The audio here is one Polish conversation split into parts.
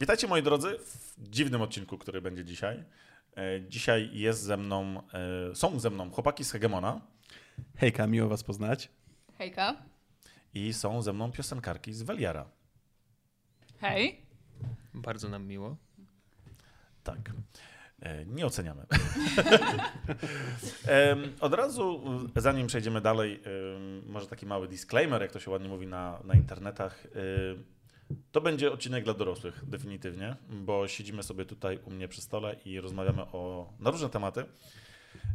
Witajcie moi drodzy w dziwnym odcinku, który będzie dzisiaj. E, Dzisiaj jest ze mną, e, są ze mną chłopaki z Hegemona Hejka, miło was poznać. Hejka. i są ze mną piosenkarki z Veliara. Hej. Bardzo nam miło. Tak. E, Nie oceniamy. Od razu, zanim przejdziemy dalej, może taki mały disclaimer, jak to się ładnie mówi na, na internetach. E, To będzie odcinek dla dorosłych, definitywnie, bo siedzimy sobie tutaj u mnie przy stole i rozmawiamy o, na różne tematy.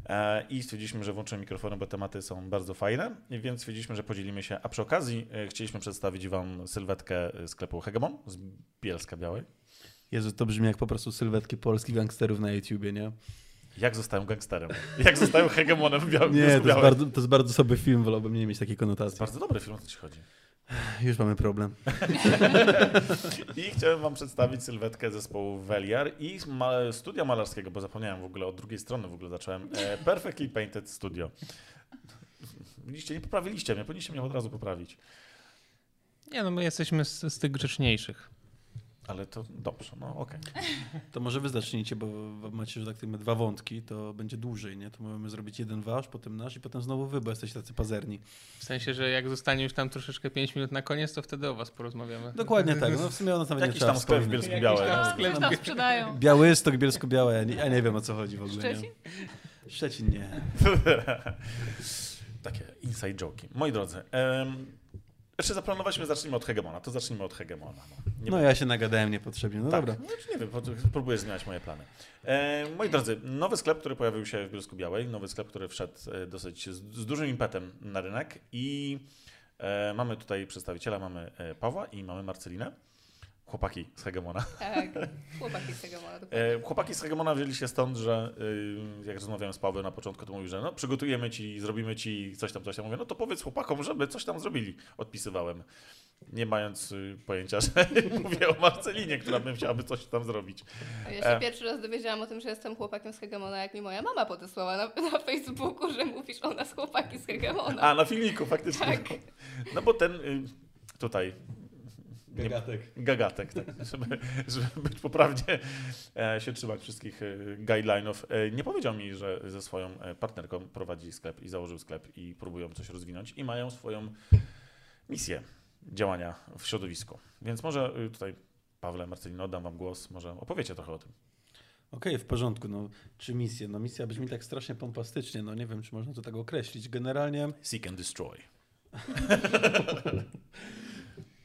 E, I stwierdziliśmy, że włączymy mikrofony, bo tematy są bardzo fajne, więc stwierdziliśmy, że podzielimy się. A przy okazji e, chcieliśmy przedstawić Wam sylwetkę sklepu Hegemon z Bielska Białej. Jezu, to brzmi jak po prostu sylwetki polskich gangsterów na YouTubie, nie? Jak zostają gangsterem? Jak zostają hegemonem w białym Nie, to jest, bardzo, to jest bardzo sobie film, wolałbym nie mieć takiej To konotacji. jest bardzo dobry film, o co ci chodzi. Już mamy problem. I chciałem wam przedstawić sylwetkę zespołu Veliar i studia malarskiego, bo zapomniałem w ogóle, od drugiej strony w ogóle zacząłem. E, Perfectly Painted Studio. Widzicie, nie poprawiliście mnie, powinniście mnie od razu poprawić. Nie, no my jesteśmy z, z tych grzeczniejszych. Ale to dobrze, no okej. To może wy zacznijcie, bo macie, że tak powiem, dwa wątki, to będzie dłużej, nie? To możemy zrobić jeden wasz, potem nasz i potem znowu wy, bo jesteście tacy pazerni. W sensie, że jak zostanie już tam troszeczkę 5 minut na koniec, to wtedy o was porozmawiamy. Dokładnie tak, no w sumie ona nawet nie Jakiś trzeba tam sklep w. Bielsku Białej. tam no. sklep. Tam sprzedają. Białystok, Bielsko-Białe, ja nie, ja nie wiem o co chodzi w ogóle. Szczecin? Nie? Szczecin nie. Takie inside joki. Moi drodzy, em, jeszcze zaplanowaliśmy, zacznijmy od Hegemona, to zacznijmy od Hegemona. No, nie No ja się nagadałem niepotrzebnie, no tak, dobra. No, czy nie wiem, próbuję zmieniać moje plany. E, moi drodzy, nowy sklep, który pojawił się w Bielsku Białej, nowy sklep, który wszedł e, dosyć z, z dużym impetem na rynek i e, mamy tutaj przedstawiciela, mamy e, Pawła i mamy Marcelinę, chłopaki z Hegemona. Tak. Chłopaki z tego ma. E, chłopaki z Hegemona wzięli się stąd, że e, jak rozmawiałem z Pawłem na początku, to mówił, że no, przygotujemy ci, zrobimy ci coś tam, coś tam. Mówię, no to powiedz chłopakom, żeby coś tam zrobili. Odpisywałem. Nie mając y, pojęcia, że mówię o Marcelinie, która bym chciałaby coś tam zrobić. Ja się E. pierwszy raz dowiedziałam o tym, że jestem chłopakiem z Hegemona, jak mi moja mama podesłała na, na Facebooku, że mówisz o nas chłopaki z Hegemona. A, na filmiku faktycznie. Tak. No bo ten y, nie- Gagatek. Gagatek, tak, żeby, żeby być poprawnie e, się trzymać wszystkich e, guidelinów. E, nie powiedział mi, że ze swoją partnerką prowadzi sklep i założył sklep i próbują coś rozwinąć i mają swoją misję działania w środowisku. Więc może tutaj, Pawle, Marcelino, oddam wam głos, może opowiecie trochę o tym. Okej, w porządku. No, czy misja? No misja brzmi tak strasznie pompastycznie, no nie wiem, czy można to tak określić. Generalnie Seek and Destroy.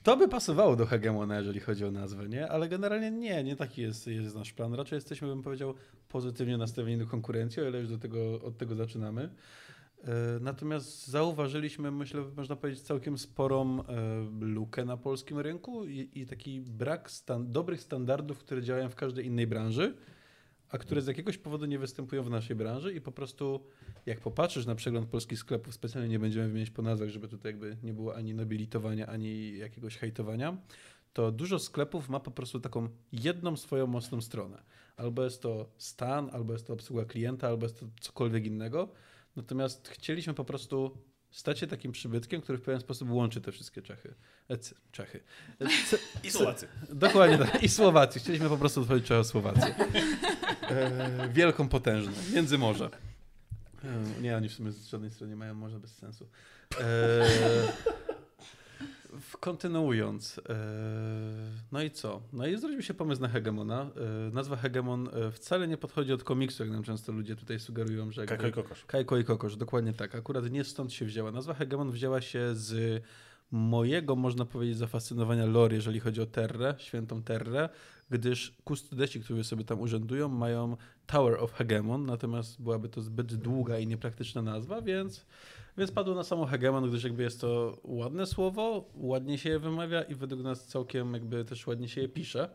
to by pasowało do Hegemona, jeżeli chodzi o nazwę, nie? Ale generalnie nie, nie taki jest, jest nasz plan. Raczej jesteśmy, bym powiedział, pozytywnie nastawieni do konkurencji, o ile już do tego, od tego zaczynamy. E, Natomiast zauważyliśmy, myślę, można powiedzieć, całkiem sporą e, lukę na polskim rynku i, i taki brak stan dobrych standardów, które działają w każdej innej branży, a które z jakiegoś powodu nie występują w naszej branży i po prostu jak popatrzysz na przegląd polskich sklepów, specjalnie nie będziemy wymieniać po nazwach, żeby tutaj jakby nie było ani nobilitowania, ani jakiegoś hejtowania, to dużo sklepów ma po prostu taką jedną swoją mocną stronę. Albo jest to stan, albo jest to obsługa klienta, albo jest to cokolwiek innego. Natomiast chcieliśmy po prostu stać się takim przybytkiem, który w pewien sposób łączy te wszystkie Czechy. E, c- Czechy. E, c- I Słowacy. Dokładnie tak. I Słowacji. Chcieliśmy po prostu odpowiedzieć trochę o Słowację. E, wielką, potężną. Międzymorze. E, nie, oni w sumie z żadnej strony nie mają morza bez sensu. E, kontynuując. E, no i co? No i zrodził się pomysł na Hegemona. E, nazwa Hegemon e, wcale nie podchodzi od komiksu, jak nam często ludzie tutaj sugerują, że... Kako i kokosz. Kajko i Kokosz, dokładnie tak. Akurat nie stąd się wzięła. Nazwa Hegemon wzięła się z mojego, można powiedzieć, zafascynowania lore, jeżeli chodzi o Terrę, świętą Terrę, gdyż kustodeci, którzy sobie tam urzędują, mają Tower of Hegemon, natomiast byłaby to zbyt długa i niepraktyczna nazwa, więc, więc padło na samo Hegemon, gdyż jakby jest to ładne słowo, ładnie się je wymawia i według nas całkiem jakby też ładnie się je pisze.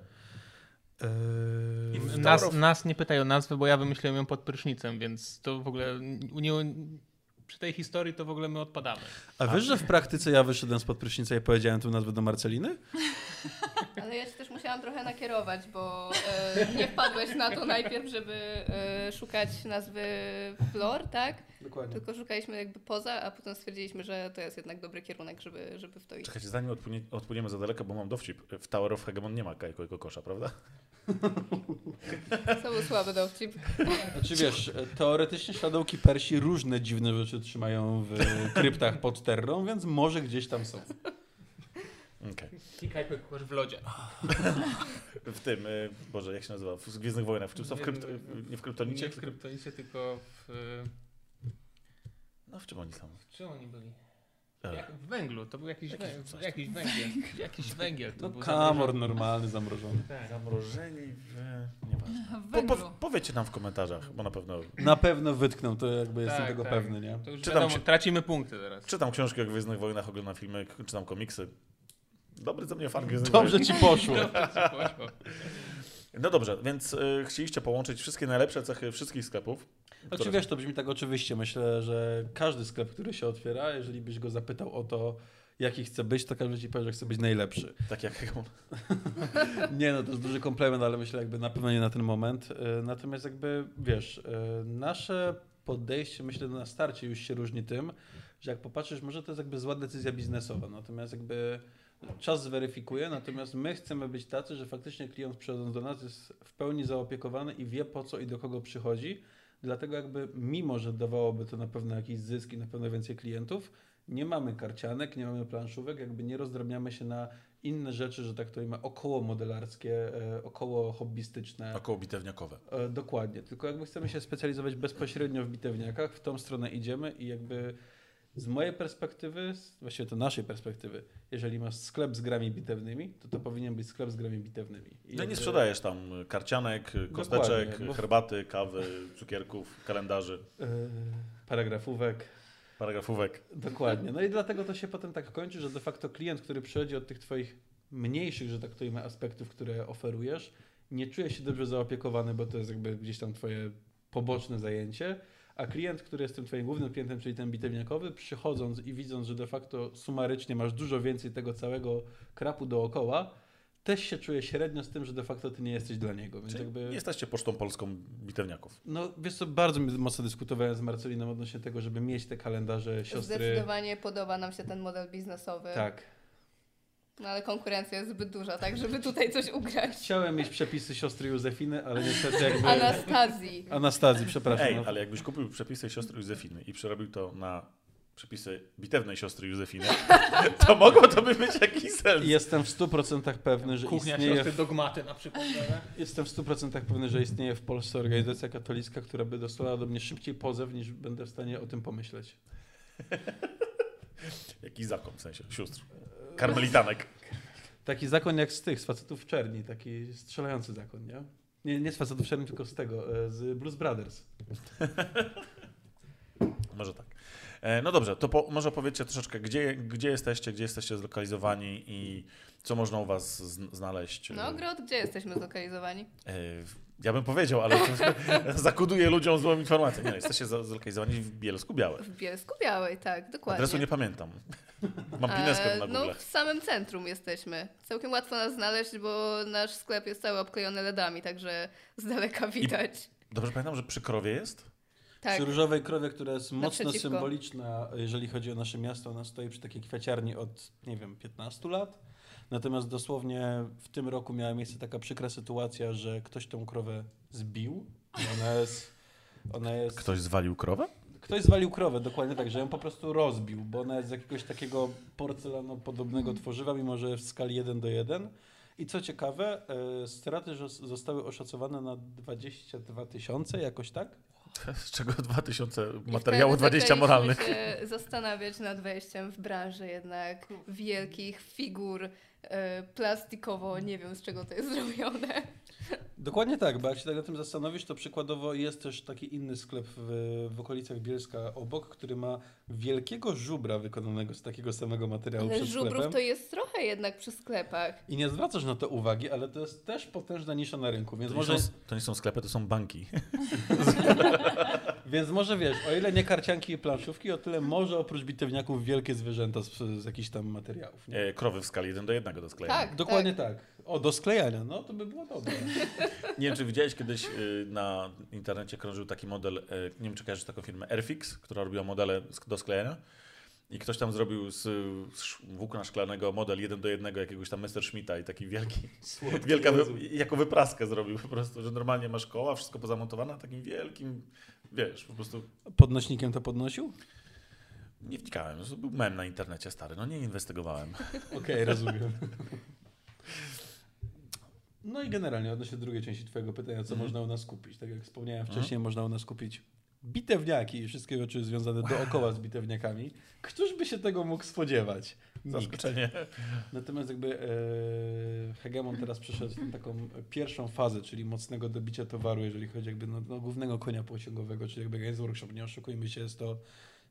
W- Nas, nas nie pytaj o nazwę, bo ja wymyśliłem ją pod prysznicem, więc to w ogóle nie, przy tej historii to w ogóle my odpadamy. A wiesz, że w praktyce ja wyszedłem spod prysznica i powiedziałem tę nazwę do Marceliny? Ale ja ci też musiałam trochę nakierować, bo e, nie wpadłeś na to najpierw, żeby e, szukać nazwy Flor, tak? Dokładnie. Tylko szukaliśmy jakby poza, a potem stwierdziliśmy, że to jest jednak dobry kierunek, żeby, żeby w to iść. Czekajcie, zanim odpłynie, odpłyniemy za daleko, bo mam dowcip. W Tower of Hegemon nie ma Kajko i Kokosza, prawda? To był słaby dowcip. Znaczy wiesz, teoretycznie Shadowki Persi różne dziwne rzeczy trzymają w kryptach pod terrą, więc może gdzieś tam są. Klikaj kogoś w lodzie. W tym, y, Boże, jak się nazywa? W Gwiezdnych Wojnach. W czym są? W krypt... Nie w Kryptonicie? Nie w kryptonicie, tylko w... No w czym oni są? W czym oni byli? E, Jak, w węglu, to był jakiś, Jakiś węgiel, coś. jakiś węgiel. Jakiś węgiel. To No był kamor zamrożony. normalny, zamrożony. Tak. Zamrożeni w... Nieważne. W Po, po, węglu. powiedzcie nam w komentarzach, bo na pewno... Na pewno wytkną, to jakby jestem Tak, tego tak. pewny, nie? To już Czytam wiadomo, się- tracimy punkty teraz. Czytam książki o Gwiezdnych Wojnach, oglądam filmy, czytam komiksy. Dobry ze mnie fan Gwiezdnych Dobrze Wojen. ci poszło. No dobrze, więc y, chcieliście połączyć wszystkie najlepsze cechy wszystkich sklepów. Znaczy które- wiesz, to brzmi tak oczywiście. Myślę, że każdy sklep, który się otwiera, jeżeli byś go zapytał o to, jaki chce być, to każdy ci powie, że chce być najlepszy. Tak jak Hegemon. Nie no, to jest duży komplement, ale myślę jakby na pewno nie na ten moment. E, Natomiast jakby, wiesz, e, nasze podejście myślę na starcie już się różni tym, że jak popatrzysz, może to jest jakby zła decyzja biznesowa, natomiast jakby czas zweryfikuje, natomiast my chcemy być tacy, że faktycznie klient przychodząc do nas jest w pełni zaopiekowany i wie po co i do kogo przychodzi, dlatego jakby mimo, że dawałoby to na pewno jakiś zysk i na pewno więcej klientów, nie mamy karcianek, nie mamy planszówek, jakby nie rozdrabniamy się na inne rzeczy, że tak to imię, około modelarskie, e, około hobbystyczne. Około bitewniakowe. E, Dokładnie, tylko jakby chcemy się specjalizować bezpośrednio w bitewniakach, w tą stronę idziemy i jakby z mojej perspektywy, właściwie to naszej perspektywy, jeżeli masz sklep z grami bitewnymi, to to powinien być sklep z grami bitewnymi. I No nie sprzedajesz tam karcianek, kosteczek, bo- herbaty, kawy, cukierków, kalendarzy, e, paragrafówek. paragrafówek. Dokładnie. No i dlatego to się potem tak kończy, że de facto klient, który przychodzi od tych twoich mniejszych, że tak to imię, aspektów, które oferujesz, nie czuje się dobrze zaopiekowany, bo to jest jakby gdzieś tam twoje poboczne zajęcie, a klient, który jest tym twoim głównym klientem, czyli ten bitewniakowy, przychodząc i widząc, że de facto sumarycznie masz dużo więcej tego całego krapu dookoła, też się czuje średnio z tym, że de facto ty nie jesteś dla niego. Więc Czyli jakby... nie jesteście pocztą polską bitewniaków. No wiesz co, bardzo mi- mocno dyskutowałem z Marceliną odnośnie tego, żeby mieć te kalendarze siostry. Zdecydowanie podoba nam się ten model biznesowy. Tak. No ale konkurencja jest zbyt duża, tak, żeby tutaj coś ugrać. Chciałem mieć przepisy siostry Józefiny, ale niestety jakby... Anastazji. Anastazji, przepraszam. Ej, ale jakbyś kupił przepisy siostry Józefiny i przerobił to na przepisy bitewnej siostry Józefiny, to mogło to by być jakiś sens. Jestem w 100% pewny, że Kuchnia istnieje... siostry dogmaty na przykład. prawda? Jestem w 100% pewny, że istnieje w Polsce organizacja katolicka, która by dostała do mnie szybciej pozew, niż będę w stanie o tym pomyśleć. Jakiś zakon, w sensie, sióstr. Karmelitanek. Taki zakon jak z tych, z facetów w czerni, taki strzelający zakon, nie? Nie, nie z facetów w czerni, tylko z tego, e, z Blues Brothers. Może tak. E, No dobrze, to po, może opowiedzcie troszeczkę, gdzie, gdzie jesteście, gdzie jesteście zlokalizowani i co można u was z, znaleźć. No, Grot, gdzie jesteśmy zlokalizowani? Ja bym powiedział, ale zakoduję ludziom złą informację. Nie, jesteście za- zlokalizowani w Bielsku Białe. W Bielsku Białej, tak, dokładnie. Adresu nie pamiętam. Mam pineskę E, na No, Google. w samym centrum jesteśmy. Całkiem łatwo nas znaleźć, bo nasz sklep jest cały obklejony LEDami, także z daleka widać. Dobrze pamiętam, że przy krowie jest? Tak, Przy różowej krowie, która jest mocno symboliczna, jeżeli chodzi o nasze miasto, ona stoi przy takiej kwiaciarni od, nie wiem, 15 lat. Natomiast dosłownie w tym roku miała miejsce taka przykra sytuacja, że ktoś tą krowę zbił. I Ona jest. Ona jest Ktoś zwalił krowę? Ktoś zwalił krowę, dokładnie tak, że ją po prostu rozbił, bo ona jest z jakiegoś takiego porcelanopodobnego tworzywa, mimo że w skali 1 do 1. I co ciekawe, e, straty zostały oszacowane na 22 tysiące, jakoś tak? Z czego 2000 I materiału, wtedy 20 zaczęliśmy moralnych. się zastanawiać nad wejściem w branżę jednak wielkich figur plastikowo, nie wiem z czego to jest zrobione. Dokładnie tak, bo jak się tak na tym zastanowisz, to przykładowo jest też taki inny sklep w, w okolicach Bielska obok, który ma wielkiego żubra wykonanego z takiego samego materiału Ale przed żubrów sklepem. to jest trochę jednak przy sklepach. I nie zwracasz na to uwagi, ale to jest też potężna nisza na rynku, więc To nie, może, są, to nie są sklepy, to są banki. więc może wiesz, o ile nie karcianki i planszówki, o tyle może oprócz bitewniaków wielkie zwierzęta z, z jakichś tam materiałów. Nie? E, Krowy w skali 1 do 1 do sklejenia. Tak. Dokładnie tak. O, do sklejania, no to by było dobre. Nie wiem, czy widziałeś kiedyś y, na internecie krążył taki model, y, nie wiem, czy kojarzysz taką firmę Airfix, która robiła modele do sklejenia. I ktoś tam zrobił z, z włókna szklanego model jeden do jednego jakiegoś tam Messerschmitta i taki wielki, wielka, wy, jako wypraskę zrobił po prostu, że normalnie masz koła, wszystko pozamontowane, takim wielkim, wiesz, po prostu Podnośnikiem to podnosił? nie wnikałem, to był mem na internecie stary, no nie inwestygowałem. Okej, rozumiem. No i generalnie odnośnie drugiej części Twojego pytania, co Mhm. można u nas kupić. Tak jak wspomniałem wcześniej, można u nas kupić bitewniaki i wszystkie rzeczy związane dookoła z bitewniakami. Któż by się tego mógł spodziewać? Zaskoczenie. Natomiast jakby e, Hegemon teraz przeszedł w taką pierwszą fazę, czyli mocnego dobicia towaru, jeżeli chodzi jakby no, no, głównego konia pociągowego, czyli jakby Games Workshop. Nie oszukujmy się, jest to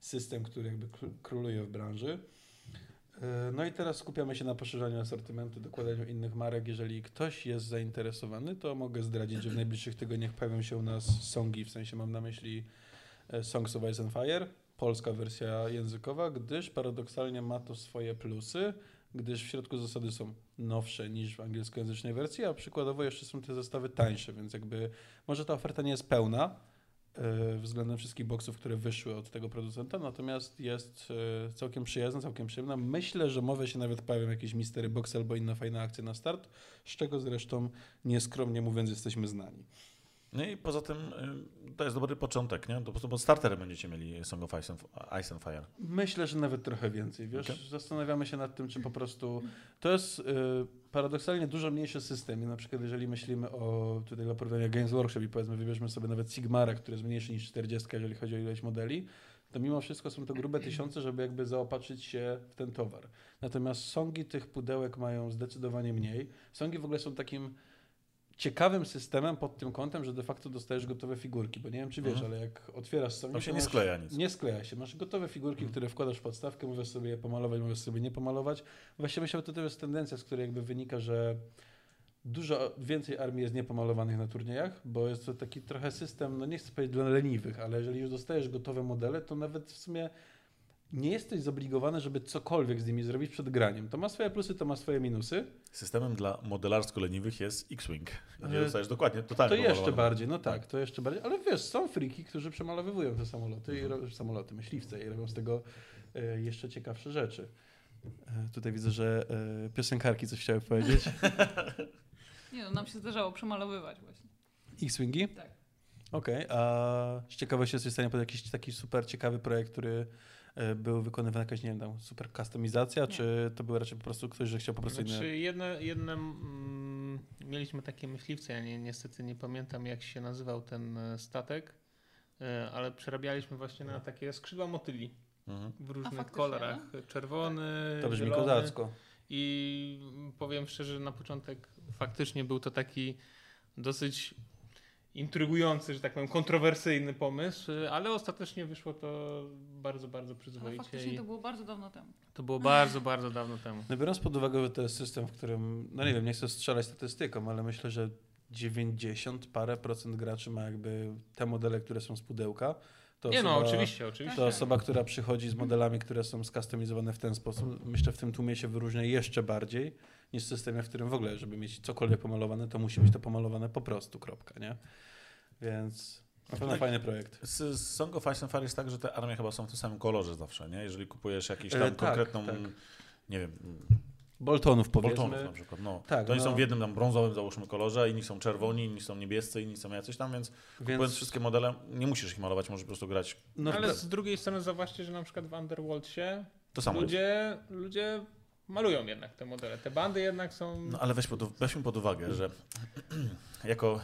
system, który jakby kr- króluje w branży. E, No i teraz skupiamy się na poszerzaniu asortymentu, dokładaniu innych marek. Jeżeli ktoś jest zainteresowany, to mogę zdradzić, że w najbliższych tygodniach pojawią się u nas songi, w sensie mam na myśli e, Songs of Ice and Fire, polska wersja językowa, gdyż paradoksalnie ma to swoje plusy, gdyż w środku zasady są nowsze niż w angielskojęzycznej wersji, a przykładowo jeszcze są te zestawy tańsze, więc jakby może ta oferta nie jest pełna względem wszystkich boksów, które wyszły od tego producenta, natomiast jest e, całkiem przyjazna, całkiem przyjemna. Myślę, że mowy się nawet pojawią jakieś mystery box albo inna fajna akcja na start, z czego zresztą nieskromnie mówiąc jesteśmy znani. No i poza tym y, to jest dobry początek, nie? To po prostu pod starterem będziecie mieli Song of Ice and, Fire. Myślę, że nawet trochę więcej. Wiesz, Okej. zastanawiamy się nad tym, czy po prostu. To jest y, paradoksalnie dużo mniejszy system. I na przykład, jeżeli myślimy o tutaj dla Games Workshop i powiedzmy, wybierzmy sobie nawet Sigmara, który jest mniejszy niż 40, jeżeli chodzi o ilość modeli, to mimo wszystko są to grube tysiące, żeby jakby zaopatrzyć się w ten towar. Natomiast songi tych pudełek mają zdecydowanie mniej. Songi w ogóle są takim ciekawym systemem pod tym kątem, że de facto dostajesz gotowe figurki, bo nie wiem, czy wiesz, Mhm. ale jak otwierasz songi, Tam się to nie masz- skleja nic. nie skleja się. Masz gotowe figurki, Mhm. które wkładasz w podstawkę, możesz sobie je pomalować, możesz sobie nie pomalować. Właściwie myślę, że to jest tendencja, z której jakby wynika, że dużo więcej armii jest niepomalowanych na turniejach, bo jest to taki trochę system, no nie chcę powiedzieć dla leniwych, ale jeżeli już dostajesz gotowe modele, to nawet w sumie nie jesteś zobligowany, żeby cokolwiek z nimi zrobić przed graniem. To ma swoje plusy, to ma swoje minusy. Systemem dla modelarsko leniwych jest X-Wing. Gdzie E, dostajesz dokładnie, totalnie To jeszcze bardziej, no tak, to jeszcze bardziej. Ale wiesz, są friki, którzy przemalowywują te samoloty, i ro- samoloty, myśliwce i robią z tego e, jeszcze ciekawsze rzeczy. E, tutaj widzę, że piosenkarki coś chciały powiedzieć. Nie no, nam się zdarzało przemalowywać właśnie. X-Wingi? Tak. Okej, a z ciekawości jesteś w stanie podać jakiś taki super ciekawy projekt, który był wykonywany jakaś, nie wiem, tam super kustomizacja, Nie. czy to był raczej po prostu ktoś, że chciał po prostu inne... Znaczy, jedne, jedne mm, mieliśmy takie myśliwce, ja nie, niestety nie pamiętam jak się nazywał ten e, statek, e, ale przerabialiśmy właśnie na takie skrzydła motyli Mhm. w różnych kolorach. Czerwony, To brzmi zielony. kozacko. I powiem szczerze, na początek faktycznie był to taki dosyć intrygujący, że tak powiem, kontrowersyjny pomysł, ale ostatecznie wyszło to bardzo, bardzo Ale przyzwoicie faktycznie i to było bardzo dawno temu. to było bardzo, bardzo dawno temu. No biorąc pod uwagę, że to jest system, w którym, no nie wiem, nie chcę strzelać statystyką, ale myślę, że 90 parę procent graczy ma jakby te modele, które są z pudełka. To Nie no, osoba- oczywiście, oczywiście. To osoba, która przychodzi z modelami, które są skustomizowane w ten sposób, myślę, w tym tłumie się wyróżnia jeszcze bardziej niż w systemie, w którym w ogóle, żeby mieć cokolwiek pomalowane, to musi być to pomalowane po prostu, kropka, nie? Więc na pewno Tak. fajny projekt. Z, Song of Ice and Fire jest tak, że te armie chyba są w tym samym kolorze zawsze, nie? Jeżeli kupujesz jakiś E, tam tak, konkretną, tak. nie wiem, Boltonów powiedzmy. Boltonów na przykład, no. Tak, to oni no. są w jednym tam brązowym, załóżmy, kolorze, inni są czerwoni, inni są niebiescy, inni są jacyś tam, więc, kupując Więc, wszystkie modele, nie musisz ich malować, możesz po prostu grać. no, Ale z drugiej strony zauważcie, że na przykład w Underworldsie To samo jest. ludzie, ludzie malują jednak te modele. Te bandy jednak są... No ale weź pod, weźmy pod uwagę, że jako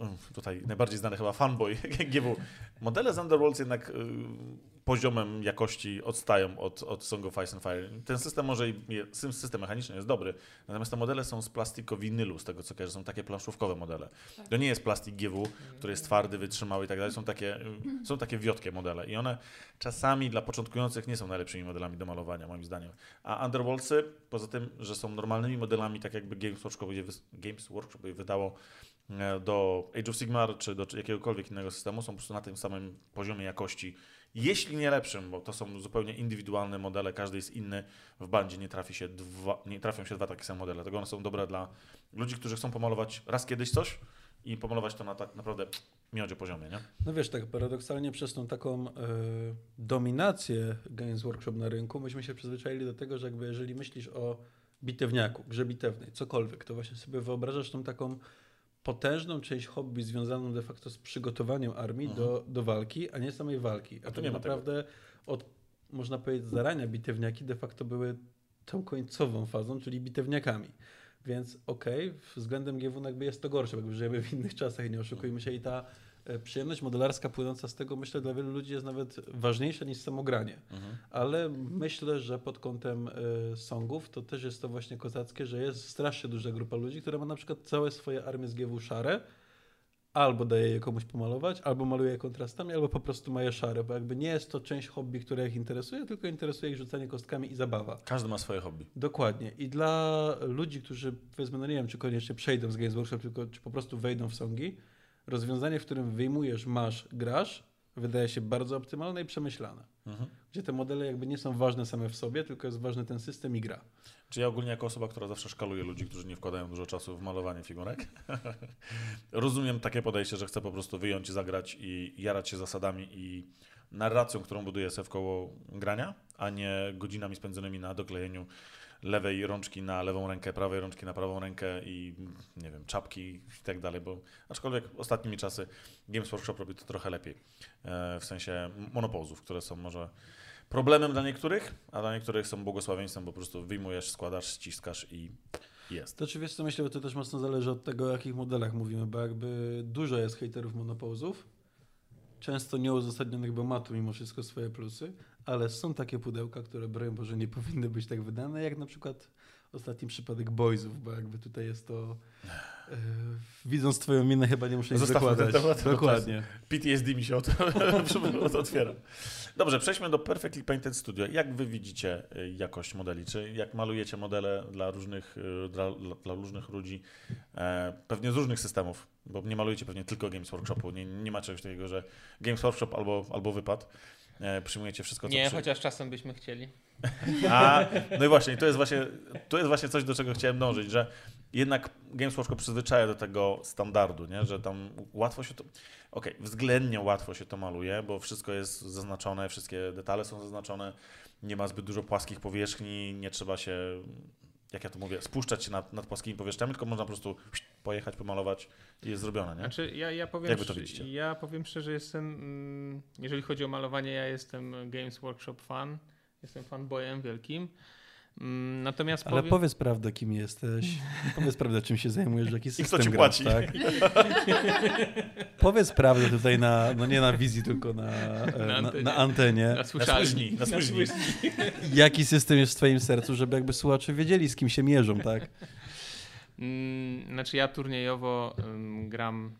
mm, tutaj najbardziej znany chyba fanboy GW. Modele z Underworlds jednak y, poziomem jakości odstają od, od Song of Ice and Fire. Ten system może i system mechaniczny jest dobry, natomiast te modele są z plastiku winylu, z tego co kojarzę, są takie planszówkowe modele. To nie jest plastik GW, który jest twardy, wytrzymały i tak dalej, są takie, są takie wiotkie modele i one czasami dla początkujących nie są najlepszymi modelami do malowania, moim zdaniem. A Underworldsy, poza tym, że są normalnymi modelami, tak jakby Games Workshop Games Workshop wydało e, do Age of Sigmar czy do jakiegokolwiek innego systemu, są po prostu na tym samym poziomie jakości, jeśli nie lepszym, bo to są zupełnie indywidualne modele, każdy jest inny. W bandzie nie, trafi się dwa, nie trafią się dwa takie same modele, dlatego one są dobre dla ludzi, którzy chcą pomalować raz kiedyś coś i pomalować to na tak naprawdę miodzie poziomie, nie? No wiesz, tak paradoksalnie przez tą taką e, dominację Games Workshop na rynku, myśmy się przyzwyczaili do tego, że jakby jeżeli myślisz o bitewniaku, grze bitewnej, cokolwiek, to właśnie sobie wyobrażasz tą taką potężną część hobby związaną de facto z przygotowaniem armii Mhm. do, do walki, a nie samej walki. A tu tak nie naprawdę od, można powiedzieć, zarania bitewniaki de facto były tą końcową fazą, czyli bitewniakami. Więc okej, względem GW jakby jest to gorsze, bo jakby żyjemy w innych czasach i nie oszukujmy się i ta e, przyjemność modelarska płynąca z tego, myślę, dla wielu ludzi jest nawet ważniejsza niż samo granie. Ale myślę, że pod kątem e, songów to też jest to właśnie kozackie, że jest strasznie duża grupa ludzi, która ma na przykład całe swoje armie z GW szare, albo daje je komuś pomalować, albo maluje je kontrastami, albo po prostu ma je szare, bo jakby nie jest to część hobby, która ich interesuje, tylko interesuje ich rzucanie kostkami i zabawa. Każdy ma swoje hobby. Dokładnie. I dla ludzi, którzy powiedzmy, no nie wiem, czy koniecznie przejdą z Games Workshop, tylko czy po prostu wejdą w songi, rozwiązanie, w którym wyjmujesz, masz, grasz, wydaje się bardzo optymalne i przemyślane. Mhm. Gdzie te modele jakby nie są ważne same w sobie, tylko jest ważny ten system i gra. Czy ja ogólnie jako osoba, która zawsze szkaluje ludzi, którzy nie wkładają dużo czasu w malowanie figurek, rozumiem takie podejście, że chcę po prostu wyjąć, zagrać i jarać się zasadami i narracją, którą buduję sobie w koło grania, a nie godzinami spędzonymi na doklejeniu lewej rączki na lewą rękę, prawej rączki na prawą rękę i nie wiem, czapki i tak dalej, bo aczkolwiek ostatnimi czasy Games Workshop robi to trochę lepiej, e, w sensie monopozów, które są może problemem dla niektórych, a dla niektórych są błogosławieństwem, bo po prostu wyjmujesz, składasz, ściskasz i jest. To oczywiście myślę, że to też mocno zależy od tego, o jakich modelach mówimy, bo jakby dużo jest hejterów monopozów, często nieuzasadnionych, bo ma tu mimo wszystko swoje plusy, ale są takie pudełka, które broń Boże nie powinny być tak wydane, jak na przykład ostatni przypadek Boysów, bo jakby tutaj jest to... E, widząc twoją minę chyba nie muszę nic zakładać. Dokładnie. PTSD mi się od, od, otwiera. Dobrze, przejdźmy do Perfectly Painted Studio. Jak wy widzicie y, jakość modeli? Czy jak malujecie modele dla różnych, y, dla, dla różnych ludzi, e, pewnie z różnych systemów, bo nie malujecie pewnie tylko Games Workshopu, nie, nie ma czegoś takiego, że Games Workshop albo, albo wypad. E, przyjmujecie wszystko, co Nie, przy... chociaż czasem byśmy chcieli. A, no i właśnie, to jest właśnie, to jest właśnie coś, do czego chciałem dążyć, że jednak Games Workshop przyzwyczaja do tego standardu, nie? że tam łatwo się to, okej, względnie łatwo się to maluje, bo wszystko jest zaznaczone, wszystkie detale są zaznaczone, nie ma zbyt dużo płaskich powierzchni, nie trzeba się, jak ja to mówię, spuszczać się nad, nad płaskimi powierzchniami, tylko można po prostu pojechać, pomalować i jest zrobione, nie? Znaczy, ja, ja powiem Jak wy to szczerze- widzicie? Ja powiem szczerze, jestem, mm, jeżeli chodzi o malowanie, ja jestem Games Workshop fan. Jestem fanboyem wielkim. Mm, Natomiast Ale powiem, powiedz prawdę, kim jesteś. Powiedz prawdę, czym się zajmujesz, jaki kto system ci grasz, płaci. tak? Powiedz prawdę tutaj na, no nie na wizji, tylko na, e, na, antenie. na antenie. na słyszalni. na. Jaki system jest w twoim sercu, żeby jakby słuchacze wiedzieli, z kim się mierzą, tak? Mm, Znaczy ja turniejowo gram.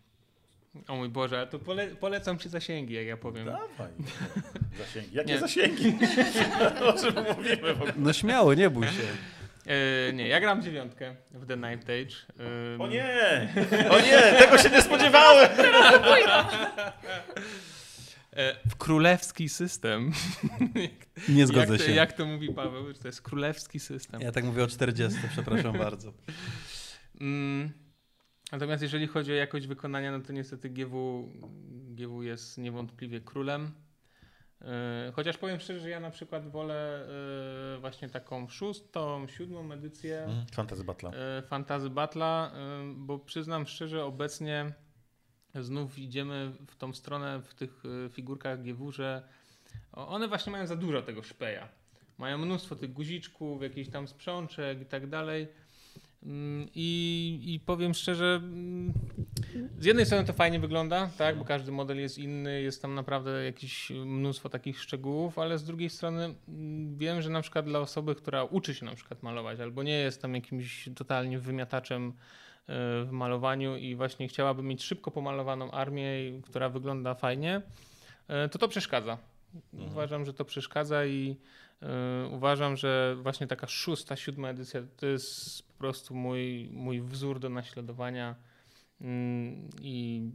O mój Boże, ale to pole, polecam ci zasięgi, jak ja powiem. Dawaj. Zasięgi. Jakie Nie. zasięgi? o czym mówimy w ogóle? No śmiało, nie bój się. E, nie, ja gram dziewiątkę w The Night Age. O nie! O nie! Tego się nie spodziewałem! e, w królewski system. Nie jak, zgodzę to, się. jak to mówi Paweł, że to jest królewski system. Ja tak mówię o 40, przepraszam bardzo. Mm, natomiast jeżeli chodzi o jakość wykonania, no to niestety GW, GW jest niewątpliwie królem. Yy, Chociaż powiem szczerze, że ja na przykład wolę yy, właśnie taką szóstą, siódmą edycję Fantasy Battle. yy, Fantasy Battle'a, yy, bo przyznam szczerze, obecnie znów idziemy w tą stronę w tych figurkach GW, że one właśnie mają za dużo tego szpeja. Mają mnóstwo tych guziczków, jakichś tam sprzączek i tak dalej. Mm, I, I powiem szczerze, mm, z jednej strony to fajnie wygląda, tak, bo każdy model jest inny, jest tam naprawdę jakieś mnóstwo takich szczegółów, ale z drugiej strony mm, wiem, że na przykład dla osoby, która uczy się na przykład malować, albo nie jest tam jakimś totalnie wymiataczem e, w malowaniu i właśnie chciałaby mieć szybko pomalowaną armię, która wygląda fajnie, e, to to przeszkadza. Mhm. Uważam, że to przeszkadza i uważam, że właśnie taka szósta, siódma edycja to jest po prostu mój, mój wzór do naśladowania. Mm, I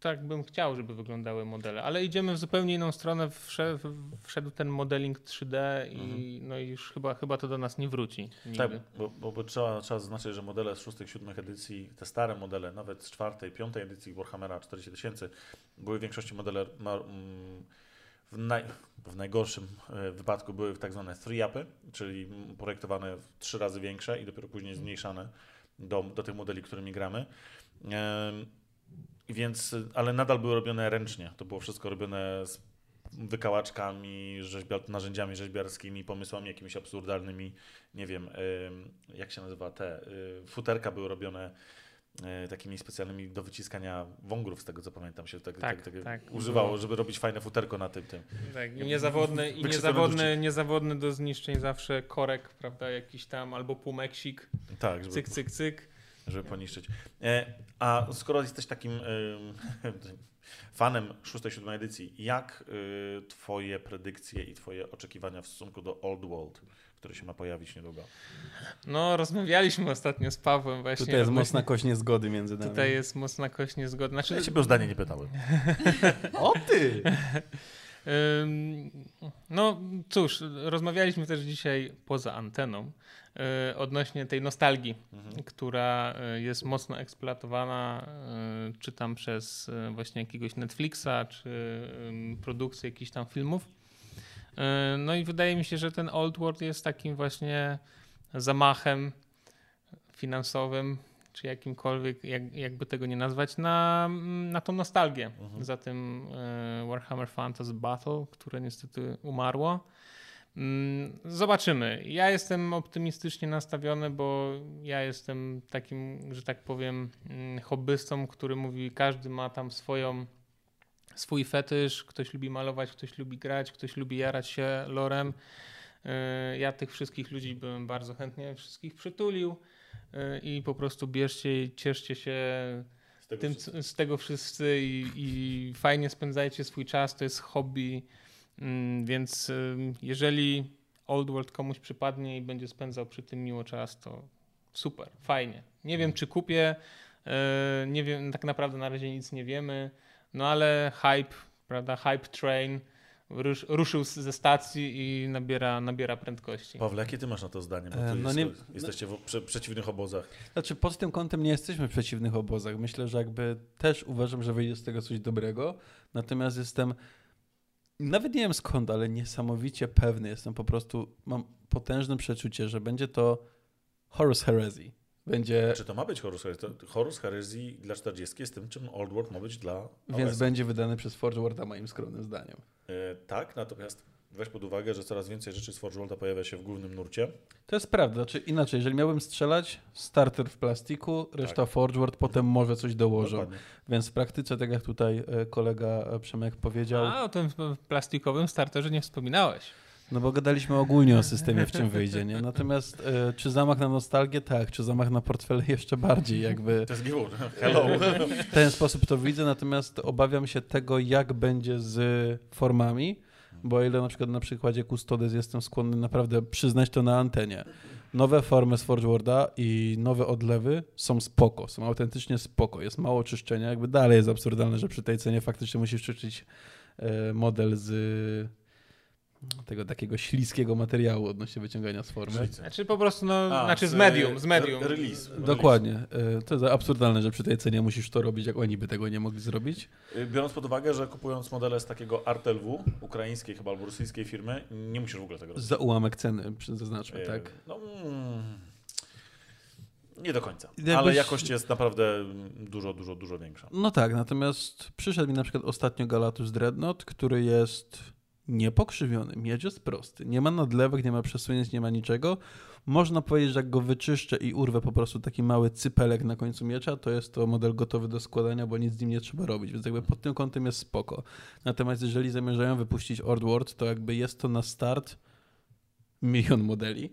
tak bym chciał, żeby wyglądały modele, ale idziemy w zupełnie inną stronę. Wszedł, wszedł ten modeling 3D i no i już chyba, chyba to do nas nie wróci. Nigdy. Tak, bo, bo, bo trzeba, trzeba zaznaczyć, że modele z szóstych, siódmych edycji, te stare modele, nawet z czwartej, piątej edycji Warhammera 40 tysięcy, były w większości modele ma, mm, w, naj, w najgorszym e, wypadku były tak zwane three-upy, czyli projektowane trzy razy większe i dopiero później zmniejszane do, do tych modeli, którymi gramy. Więc, ale nadal były robione ręcznie. To było wszystko robione z wykałaczkami, rzeźbia, narzędziami rzeźbiarskimi, pomysłami jakimiś absurdalnymi. Nie wiem, jak się nazywa te. y, Futerka były robione takimi specjalnymi do wyciskania wągrów, z tego co pamiętam się tak, Tak, tak, tak. używało, żeby robić fajne futerko na tym. tym. Tak, i niezawodny, i niezawodny, niezawodny do zniszczeń zawsze korek, prawda, jakiś tam, albo pumeksik, Tak, żeby, cyk, cyk, cyk. Żeby poniszczyć. E, a skoro jesteś takim fanem 6-7 edycji, jak y, twoje predykcje i twoje oczekiwania w stosunku do Old World, który się ma pojawić niedługo? No, rozmawialiśmy ostatnio z Pawłem właśnie. Tutaj jest mocna kość niezgody między nami. Tutaj jest mocna kość niezgodna. Znaczy, Ja ciebie o zdanie nie pytałem. O ty! No cóż, rozmawialiśmy też dzisiaj poza anteną odnośnie tej nostalgii, Mhm. która y, jest mocno eksploatowana, y, czy tam przez właśnie jakiegoś Netflixa, czy produkcję jakichś tam filmów. No i wydaje mi się, że ten Old World jest takim właśnie zamachem finansowym, czy jakimkolwiek, jak, jakby tego nie nazwać, na, na tą nostalgię Mhm. za tym e, Warhammer Fantasy Battle, które niestety umarło. Mm, Zobaczymy. Ja jestem optymistycznie nastawiony, bo ja jestem takim, że tak powiem, mm, hobbystą, który mówi, każdy ma tam swoją, swój fetysz. Ktoś lubi malować, ktoś lubi grać, ktoś lubi jarać się lorem. E, Ja tych wszystkich ludzi bym bardzo chętnie wszystkich przytulił e, i po prostu bierzcie i cieszcie się Z tego tym, wszystkiego. z tego wszyscy i, i fajnie spędzajcie swój czas, to jest hobby, więc ym, jeżeli Old World komuś przypadnie i będzie spędzał przy tym miło czas, to super, fajnie. Nie wiem, czy kupię, e, nie wiem, tak naprawdę na razie nic nie wiemy, no ale hype, prawda, hype train rusz, ruszył ze stacji i nabiera, nabiera prędkości. Pawle, jakie ty masz na to zdanie? Bo E, ty no jest, nie- jesteście w prze, przeciwnych obozach. Znaczy pod tym kątem nie jesteśmy w przeciwnych obozach. Myślę, że jakby też uważam, że wyjdzie z tego coś dobrego. Natomiast jestem, nawet nie wiem skąd, ale niesamowicie pewny jestem po prostu, mam potężne przeczucie, że będzie to Horus Heresy. Będzie, Czy to ma być Horus Heresy? Horus Heresy dla 40 jest tym, czym Old World ma być dla więc OS. będzie wydany przez Forge Worlda moim skromnym zdaniem. E, tak, natomiast weź pod uwagę, że coraz więcej rzeczy z Forge Worlda pojawia się w głównym nurcie. To jest prawda. Znaczy inaczej, jeżeli miałbym strzelać, starter w plastiku, reszta Tak. Forge World, potem może coś dołożą. Dokładnie. Więc w praktyce, tak jak tutaj e, kolega e, Przemek powiedział, A o tym plastikowym starterze nie wspominałeś. No bo gadaliśmy ogólnie o systemie, w czym wyjdzie, nie? Natomiast e, czy zamach na nostalgię? Tak. Czy zamach na portfele? Jeszcze bardziej. Jakby To jest GW. Hello. w ten sposób to widzę, natomiast obawiam się tego, jak będzie z formami, bo ile na przykład na przykładzie Custodes jestem skłonny naprawdę przyznać to na antenie. Nowe formy z Forge Worlda i nowe odlewy są spoko, są autentycznie spoko. Jest mało czyszczenia, jakby dalej jest absurdalne, że przy tej cenie faktycznie musisz czyścić e, model z tego takiego śliskiego materiału odnośnie wyciągania z formy. Znaczy po prostu, no, A, znaczy z medium, z medium. re- Release. Dokładnie. E, To jest absurdalne, że przy tej cenie musisz to robić, jak oni by tego nie mogli zrobić. Release. Biorąc pod uwagę, że kupując modele z takiego Artelwu, ukraińskiej chyba albo rosyjskiej firmy, nie musisz w ogóle tego robić. Za ułamek ceny, zaznaczmy, E, tak? No, mm, nie do końca. Jakbyś- Ale jakość jest naprawdę dużo, dużo, dużo większa. No tak, natomiast przyszedł mi na przykład ostatnio Galatus Dreadnought, który jest niepokrzywiony, miedź jest prosty, nie ma nadlewek, nie ma przesunięć, nie ma niczego. Można powiedzieć, że jak go wyczyszczę i urwę po prostu taki mały cypelek na końcu miecza, to jest to model gotowy do składania, bo nic z nim nie trzeba robić, więc jakby pod tym kątem jest spoko. Natomiast jeżeli zamierzają wypuścić Ordward, to jakby jest to na start milion modeli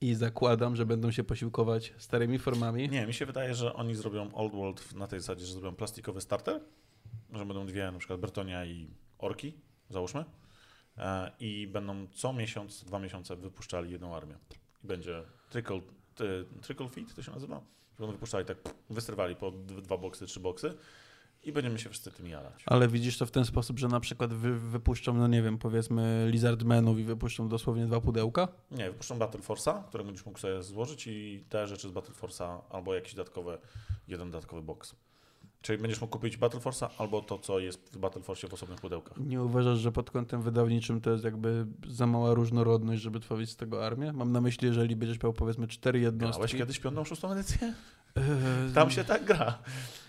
i zakładam, że będą się posiłkować starymi formami. Nie, mi się wydaje, że oni zrobią Old World na tej zasadzie, że zrobią plastikowy starter, że będą dwie, na przykład Bertonia i Orki, załóżmy, i będą co miesiąc, dwa miesiące wypuszczali jedną armię. I będzie trickle, ty, trickle feed, to się nazywa? Będą wypuszczali tak, wystrywali po dwa boksy, trzy boksy i będziemy się wszyscy tym jarać. Ale widzisz to w ten sposób, że na przykład wy, wypuszczą, no nie wiem, powiedzmy Lizardmenów i wypuszczą dosłownie dwa pudełka? Nie, wypuszczą Battle Force'a, który będziesz mógł sobie złożyć i te rzeczy z Battle Force'a albo jakieś dodatkowe, jeden dodatkowy box. Czyli będziesz mógł kupić Battle Force'a albo to, co jest w Battle Force w osobnych pudełkach. Nie uważasz, że pod kątem wydawniczym to jest jakby za mała różnorodność, żeby tworzyć z tego armię? Mam na myśli, jeżeli będziesz miał powiedzmy cztery jednostki. Grałeś kiedyś piątą, szóstą edycję? Eee, Tam się tak gra.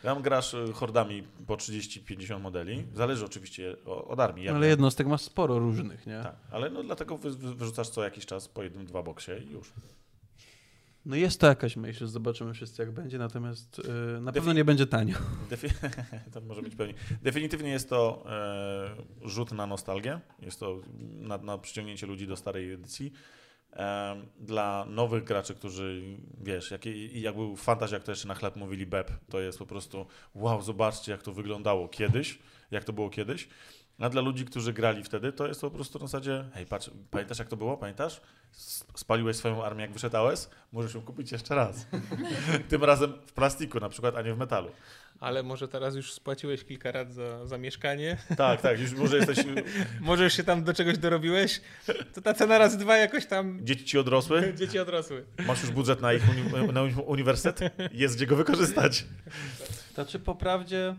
Tam grasz y, hordami po 30-50 modeli. Zależy oczywiście od armii. jak- Ale jednostek masz sporo różnych, nie? Tak, ale no dlatego wy, wy, wyrzucasz co jakiś czas po jednym, dwa boksie i już. No jest to jakaś myśl, zobaczymy wszyscy jak będzie, natomiast e, na pewno Defi- nie będzie tanio. Defi- to może być pewnie. Definitywnie jest to e, rzut na nostalgię. Jest to na, na przyciągnięcie ludzi do starej edycji. E, dla nowych graczy, którzy, wiesz, jak, jak był Fantazja, jak to jeszcze na chleb mówili BEP, to jest po prostu wow, zobaczcie jak to wyglądało kiedyś, jak to było kiedyś. A dla ludzi, którzy grali wtedy, to jest to po prostu na zasadzie, hej, patrz, pamiętasz jak to było? Pamiętasz? Spaliłeś swoją armię, jak wyszedł AOS? Możesz ją kupić jeszcze raz. Tym razem w plastiku na przykład, a nie w metalu. Ale może teraz już spłaciłeś kilka rat za, za mieszkanie, Tak, tak, już może jesteś. może już się tam do czegoś dorobiłeś, to ta cena razy dwa jakoś tam Dzieci ci odrosły, dzieci odrosły. masz już budżet na ich uni- na uni- uniwersytet, jest gdzie go wykorzystać. Znaczy po prawdzie,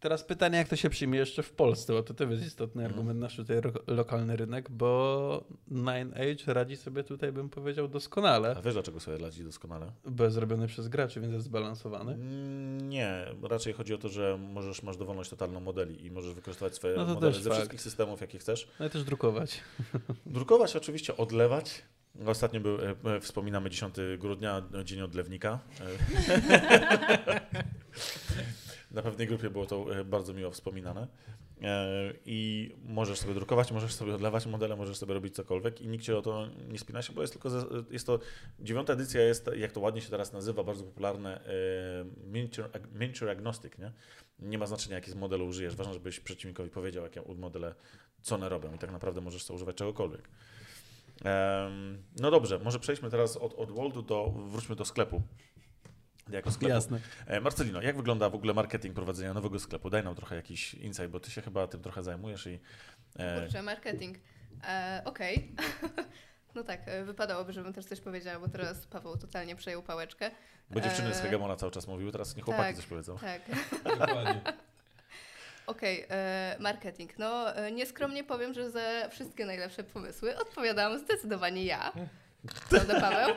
teraz pytanie jak to się przyjmie jeszcze w Polsce, bo to też jest istotny Mhm. argument nasz tutaj lokalny rynek, bo Nine Age radzi sobie tutaj bym powiedział doskonale, A wiesz dlaczego sobie radzi doskonale? bo jest zrobiony przez graczy, więc jest zbalansowany. Mm, Nie, raczej chodzi o to, że możesz, masz dowolność totalną modeli i możesz wykorzystywać swoje No modele ze fakt. wszystkich systemów, jakie chcesz. No i też drukować. Drukować oczywiście, odlewać. Ostatnio był, e, e, wspominamy 10 grudnia, Dzień Odlewnika. E, Na pewnej grupie było to e, bardzo miło wspominane. E, I możesz sobie drukować, możesz sobie odlewać modele, możesz sobie robić cokolwiek i nikt cię o to nie spina się, bo jest tylko, ze- jest to, dziewiąta edycja jest, jak to ładnie się teraz nazywa, bardzo popularne, e, miniature, miniature agnostic, nie? Nie ma znaczenia, jaki z modelu użyjesz, ważne, żebyś przeciwnikowi powiedział, jakie modele, co one robią i tak naprawdę możesz sobie używać czegokolwiek. No dobrze, może przejdźmy teraz od, od Worldu do, wróćmy do sklepu. Jako sklepu. Jasne. E, Marcelino, jak wygląda w ogóle marketing prowadzenia nowego sklepu? Daj nam trochę jakiś insight, bo ty się chyba tym trochę zajmujesz i e, Kurczę, marketing. E, Okej. No tak, e, wypadałoby, żebym też coś powiedziała, bo teraz Paweł totalnie przejął pałeczkę. bo dziewczyny z Hegemona cały czas mówiły, teraz nie chłopaki tak. coś powiedzą. Tak. Dokładnie. Okej, e, marketing. No, nieskromnie powiem, że za wszystkie najlepsze pomysły odpowiadałam zdecydowanie ja. Prawda, Paweł?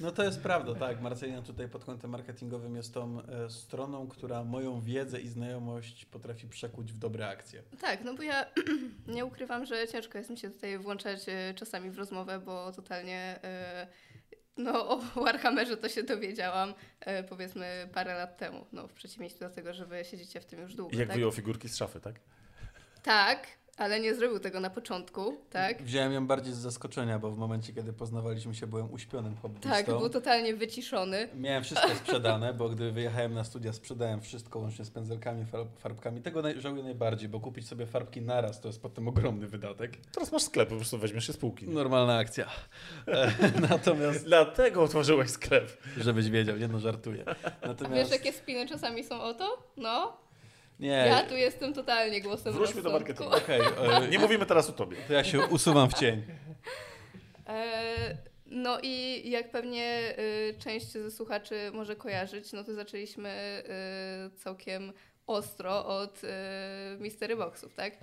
No to jest prawda, tak. Marcelina tutaj pod kątem marketingowym jest tą e, stroną, która moją wiedzę i znajomość potrafi przekuć w dobre akcje. Tak, no bo ja nie ukrywam, że ciężko jest mi się tutaj włączać e, czasami w rozmowę, bo totalnie e, no, o Warhammerze to się dowiedziałam e, powiedzmy parę lat temu, no w przeciwieństwie do tego, że wy siedzicie w tym już długo, I jak tak? wyjął figurki z szafy, tak? Tak, ale nie zrobił tego na początku, tak? Wziąłem ją bardziej z zaskoczenia, bo w momencie, kiedy poznawaliśmy się, byłem uśpionym hobbystą. Tak, był totalnie wyciszony. Miałem wszystko sprzedane, bo gdy wyjechałem na studia, sprzedałem wszystko, łącznie z pędzelkami, farb- farbkami. Tego naj- żałuję najbardziej, bo kupić sobie farbki naraz to jest potem ogromny wydatek. Teraz masz sklep, po prostu weźmiesz się z półki. Normalna akcja. E, Natomiast, Dlatego otworzyłeś sklep. żebyś wiedział, nie no, żartuję. A Natomiast, wiesz, jakie spiny czasami są o to? No, nie, ja tu jestem totalnie głosem Wróćmy do rozsądku. marketingu. okej, e, Nie mówimy teraz o tobie. to ja się usuwam w cień. E, No i jak pewnie y, część ze słuchaczy może kojarzyć, no to zaczęliśmy y, całkiem ostro od y, Mystery Boxów, tak?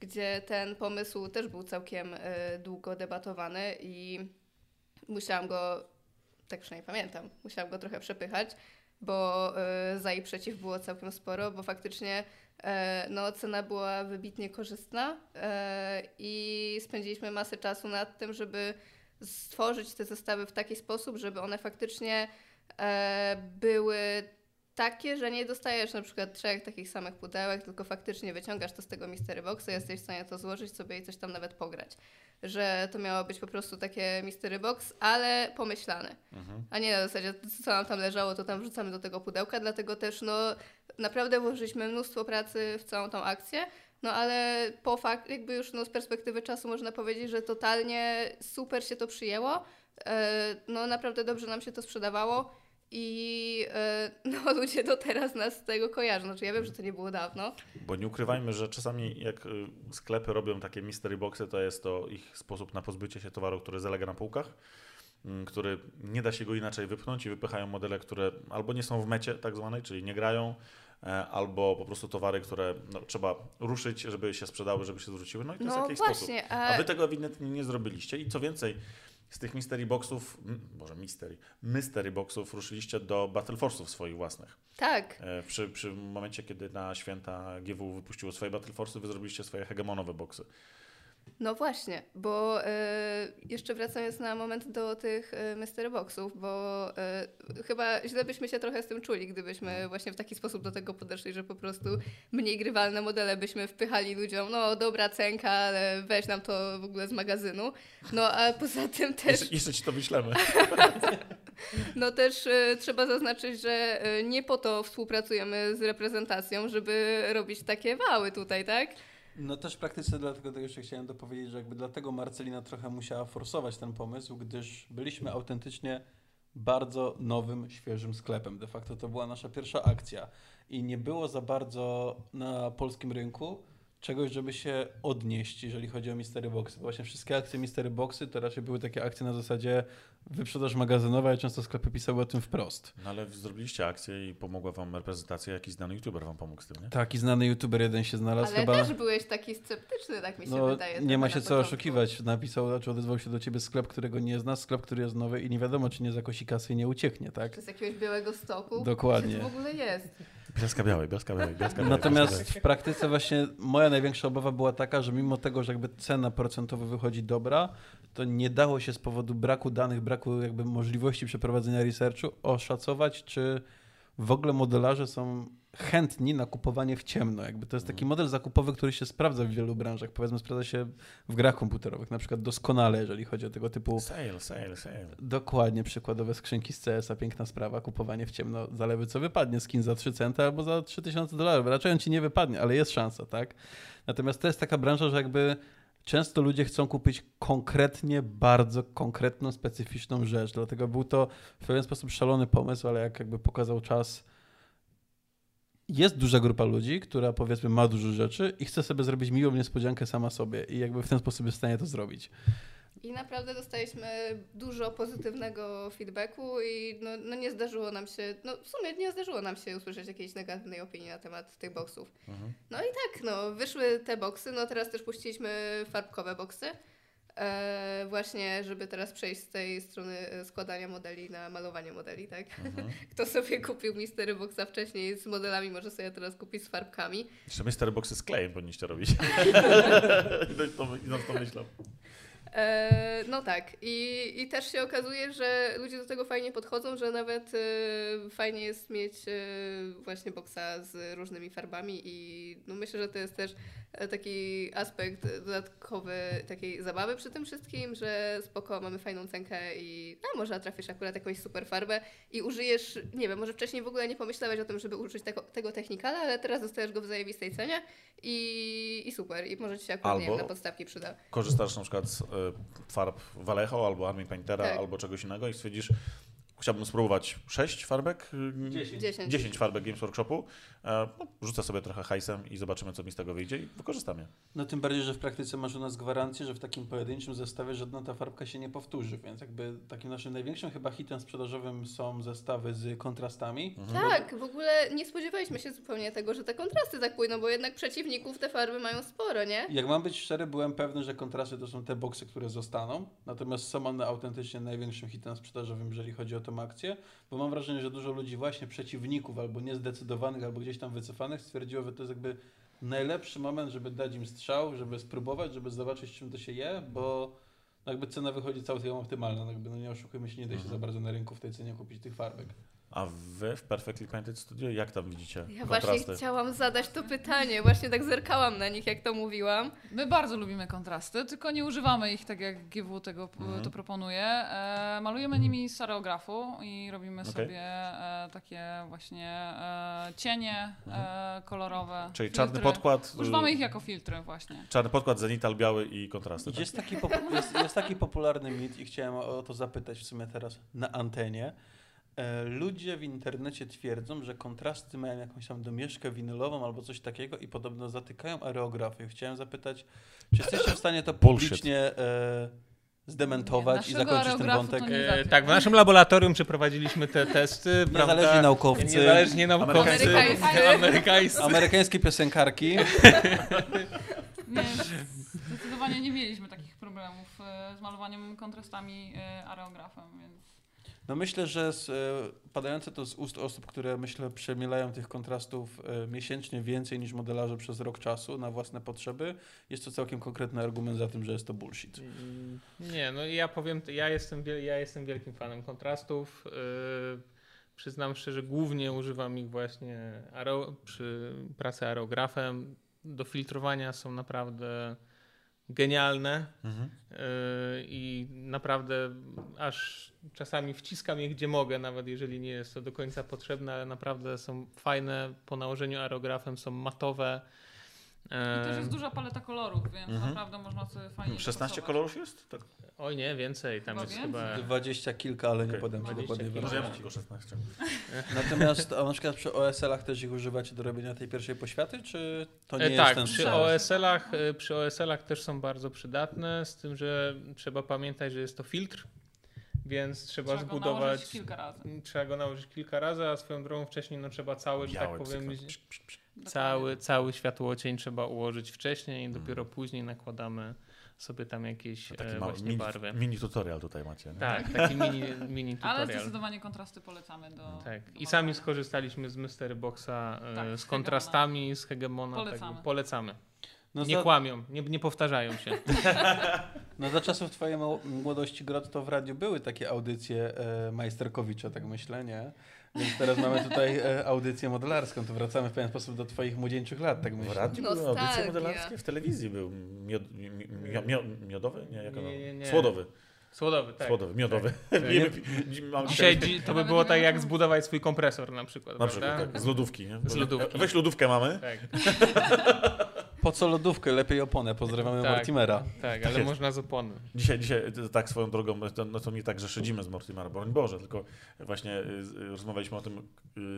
Gdzie ten pomysł też był całkiem długo debatowany i musiałam go, tak przynajmniej pamiętam, musiałam go trochę przepychać, bo y, za i przeciw było całkiem sporo, bo faktycznie e, no, cena była wybitnie korzystna e, i spędziliśmy masę czasu nad tym, żeby stworzyć te zestawy w taki sposób, żeby one faktycznie e, były takie, że nie dostajesz na przykład trzech takich samych pudełek, tylko faktycznie wyciągasz to z tego mystery boxa, jesteś w stanie to złożyć sobie i coś tam nawet pograć. Że to miało być po prostu takie mystery box, ale pomyślane. Mhm. A nie na zasadzie, co nam tam leżało, to tam wrzucamy do tego pudełka, dlatego też no naprawdę włożyliśmy mnóstwo pracy w całą tą akcję, no ale po fakt, jakby już no, z perspektywy czasu można powiedzieć, że totalnie super się to przyjęło. E, No naprawdę dobrze nam się to sprzedawało i e, no, ludzie do teraz nas z tego kojarzą. Znaczy ja wiem, że to nie było dawno. Bo nie ukrywajmy, że czasami jak y, sklepy robią takie mystery boxy, to jest to ich sposób na pozbycie się towaru, który zalega na półkach, mm, który nie da się go inaczej wypchnąć i wypychają modele, które albo nie są w mecie tak zwanej, czyli nie grają, e, albo po prostu towary, które no, trzeba ruszyć, żeby się sprzedały, żeby się zwróciły. No i to jest No jakiś sposób. właśnie, A a wy tego ewidentnie nie zrobiliście i co więcej, z tych mystery boxów, może mystery, mystery boxów ruszyliście do Battle Force'ów swoich własnych. tak. E, Przy, przy momencie, kiedy na święta GW wypuściło swoje Battle Force'y, wy zrobiliście swoje hegemonowe boxy. No właśnie, bo e, jeszcze wracając na moment do tych e, mystery boxów, bo e, chyba źle byśmy się trochę z tym czuli, gdybyśmy właśnie w taki sposób do tego podeszli, że po prostu mniej grywalne modele byśmy wpychali ludziom, no dobra cenka, ale weź nam to w ogóle z magazynu. No a poza tym też Jeszcze, jeszcze ci to wyślemy. No też e, trzeba zaznaczyć, że e, nie po to współpracujemy z reprezentacją, żeby robić takie wały tutaj, tak? No też w praktyce dlatego to jeszcze chciałem dopowiedzieć, że jakby dlatego Marcelina trochę musiała forsować ten pomysł, gdyż byliśmy autentycznie bardzo nowym, świeżym sklepem. De facto to była nasza pierwsza akcja i nie było za bardzo na polskim rynku czegoś, żeby się odnieść, jeżeli chodzi o Mystery Boxy. Bo właśnie wszystkie akcje Mystery Boxy to raczej były takie akcje na zasadzie wyprzedaż magazynowa i często sklepy pisały o tym wprost. No ale zrobiliście akcję i pomogła wam reprezentacja, jakiś znany youtuber wam pomógł z tym, nie? Taki znany youtuber jeden się znalazł Ale chyba... też byłeś taki sceptyczny, tak mi się No, wydaje. nie ma się co początku. oszukiwać. Napisał, znaczy odezwał się do ciebie sklep, którego nie znasz, sklep, który jest nowy i nie wiadomo, czy nie zakosi kasy i nie ucieknie, tak? Czy z jakiegoś białego stoku? Dokładnie. To w ogóle jest? Bielska białej, bielska białej, białej. Natomiast w praktyce właśnie moja największa obawa była taka, że mimo tego, że jakby cena procentowa wychodzi dobra, to nie dało się z powodu braku danych, braku jakby możliwości przeprowadzenia researchu oszacować, czy w ogóle modelarze są chętni na kupowanie w ciemno. Jakby to jest taki model zakupowy, który się sprawdza w wielu branżach. Powiedzmy, sprawdza się w grach komputerowych, na przykład doskonale, jeżeli chodzi o tego typu Sale, sale, sale. Dokładnie, przykładowe skrzynki z CS-a, piękna sprawa, kupowanie w ciemno, zalewy co wypadnie, skin za 3 centy albo za 3000 dolarów. Raczej on ci nie wypadnie, ale jest szansa, tak? Natomiast to jest taka branża, że jakby często ludzie chcą kupić konkretnie, bardzo konkretną, specyficzną rzecz, dlatego był to w pewien sposób szalony pomysł, ale jak jakby pokazał czas, jest duża grupa ludzi, która powiedzmy ma dużo rzeczy i chce sobie zrobić miłą niespodziankę sama sobie i jakby w ten sposób jest w stanie to zrobić. I naprawdę dostaliśmy dużo pozytywnego feedbacku i no, no nie zdarzyło nam się, no w sumie nie zdarzyło nam się usłyszeć jakiejś negatywnej opinii na temat tych boksów. Mhm. No i tak, no wyszły te boksy, no teraz też puściliśmy farbkowe boksy. E, właśnie, żeby teraz przejść z tej strony e, składania modeli na malowanie modeli, tak? Mhm. Kto sobie kupił Mystery Boxa wcześniej z modelami, może sobie teraz kupić z farbkami. Jeszcze mystery boxy z klejem powinniście robić. to, no, to myślę. E, no tak, I, i też się okazuje, że ludzie do tego fajnie podchodzą, że nawet e, fajnie jest mieć e, właśnie boksa z różnymi farbami i no myślę, że to jest też taki aspekt dodatkowy takiej zabawy przy tym wszystkim, że spoko, mamy fajną cenkę i no, może trafisz akurat jakąś super farbę i użyjesz, nie wiem, może wcześniej w ogóle nie pomyślałeś o tym, żeby użyć tego, tego technikala, ale teraz dostajesz go w zajebistej cenie i, i super, i może Ci się akurat nie Albo- wiem, na podstawki przyda. Korzystasz na przykład z farb Vallejo albo Army Paintera Tak. albo czegoś innego i stwierdzisz, chciałbym spróbować 6 farbek, y, 10. 10. 10 farbek Games Workshopu, e, no, rzucę sobie trochę hajsem i zobaczymy, co mi z tego wyjdzie i wykorzystam je. No tym bardziej, że w praktyce masz u nas gwarancję, że w takim pojedynczym zestawie żadna ta farbka się nie powtórzy, więc jakby takim naszym największym chyba hitem sprzedażowym są zestawy z kontrastami. Tak, w ogóle nie spodziewaliśmy się zupełnie tego, że te kontrasty tak pójdą, bo jednak przeciwników te farby mają sporo, nie? Jak mam być szczery, byłem pewny, że kontrasty to są te boksy, które zostaną, natomiast są one autentycznie największym hitem sprzedażowym, jeżeli chodzi o tę akcję, bo mam wrażenie, że dużo ludzi właśnie przeciwników albo niezdecydowanych, albo gdzieś tam wycofanych stwierdziło, że to jest jakby najlepszy moment, żeby dać im strzał, żeby spróbować, żeby zobaczyć czym to się je, bo jakby cena wychodzi całkiem optymalna, no jakby no nie oszukujmy się, nie da się za bardzo na rynku w tej cenie kupić tych farbek. A wy w Perfectly Painted Studio jak tam widzicie Ja kontrasty? właśnie chciałam zadać to pytanie, właśnie tak zerkałam na nich, jak to mówiłam. My bardzo lubimy kontrasty, tylko nie używamy ich tak jak GW tego Mhm. to proponuje. E, malujemy nimi z areografu i robimy Okej. sobie e, takie właśnie e, cienie e, kolorowe. Mhm. Czyli filtry. czarny podkład, Używamy y, ich jako filtry właśnie. czarny podkład, zenital biały i kontrasty. Tak? Jest taki, pop- jest, jest taki popularny mit i chciałem o to zapytać w sumie teraz na antenie. E, Ludzie w internecie twierdzą, że kontrasty mają jakąś tam domieszkę winylową albo coś takiego i podobno zatykają areografy. Chciałem zapytać, czy jesteście w stanie to publicznie e, zdementować Nie, i zakończyć ten wątek? E, tak, w naszym laboratorium przeprowadziliśmy te testy. Niezależni prawda? naukowcy, Niezależnie naukowcy. Amerykańscy. Amerykańscy. amerykańskie piosenkarki. Nie, zdecydowanie nie mieliśmy takich problemów e, z malowaniem kontrastami e, areografem, więc No myślę, że z, e, padające to z ust osób, które myślę przemielają tych kontrastów e, miesięcznie więcej niż modelarze przez rok czasu na własne potrzeby, jest to całkiem konkretny argument za tym, że jest to bullshit. Mm, Nie, no ja powiem, ja jestem, ja jestem wielkim fanem kontrastów. Yy, przyznam szczerze, głównie używam ich właśnie areo, przy pracy aerografem. Do filtrowania są naprawdę genialne Mhm. yy, i naprawdę aż czasami wciskam je gdzie mogę, nawet jeżeli nie jest to do końca potrzebne, ale naprawdę są fajne. Po nałożeniu aerografem są matowe. I też jest duża paleta kolorów, więc Mhm. naprawdę można sobie fajnie 16 dopasować. kolorów jest? Tak. Oj nie, więcej, tam Chyba jest więcej. chyba... Dwadzieścia kilka, ale nie Okej, podam ci 20 dokładnie. Może ja mam tylko 16. Natomiast a na przykład przy OSL-ach też ich używacie do robienia tej pierwszej poświaty, czy to nie E, jest tak, ten przy strzał? OSL-ach, e, przy OSL-ach też są bardzo przydatne, z tym, że trzeba pamiętać, że jest to filtr, więc trzeba, Trzeba go zbudować. nałożyć kilka razy. Trzeba go nałożyć kilka razy, a swoją drogą wcześniej no, trzeba cały, że tak powiem, cały, cały światłocień trzeba ułożyć wcześniej i Mhm. dopiero później nakładamy sobie tam jakieś Taki e, mały właśnie mini, barwy. mini tutorial tutaj macie. Nie? Tak, taki mini, mini Ale tutorial. zdecydowanie kontrasty polecamy do. Tak. do I sami skorzystaliśmy z Mystery Boxa e, Tak, z kontrastami, z Hegemona. Polecamy. Tak, polecamy. No nie za, kłamią, nie, nie powtarzają się. no za czasów twojej młodości Grot to w radiu były takie audycje e, Majsterkowicza, tak myślę, nie? Więc teraz mamy tutaj e, audycję modelarską, to wracamy w pewien sposób do twoich młodzieńczych lat, tak W myślę. radiu były audycje modelarskie, w telewizji był miod, mi, mi, mio, miodowy? Nie, jak ono? Nie, nie, nie. Słodowy. Słodowy, tak. Słodowy, miodowy. Tak. Dzisiaj dzi- to by było tak jak zbudować swój kompresor na przykład. Na prawda? przykład, tak, z lodówki, nie? Z lodówki. Weź lodówkę mamy. Tak, Po co lodówkę? Lepiej oponę. Pozdrawiamy Tak. Mortimera. tak, ale jest. można z opony. Dzisiaj, dzisiaj to tak swoją drogą, to, no to nie tak, że szydzimy z Mortimera, broń Boże, tylko właśnie z- rozmawialiśmy o tym,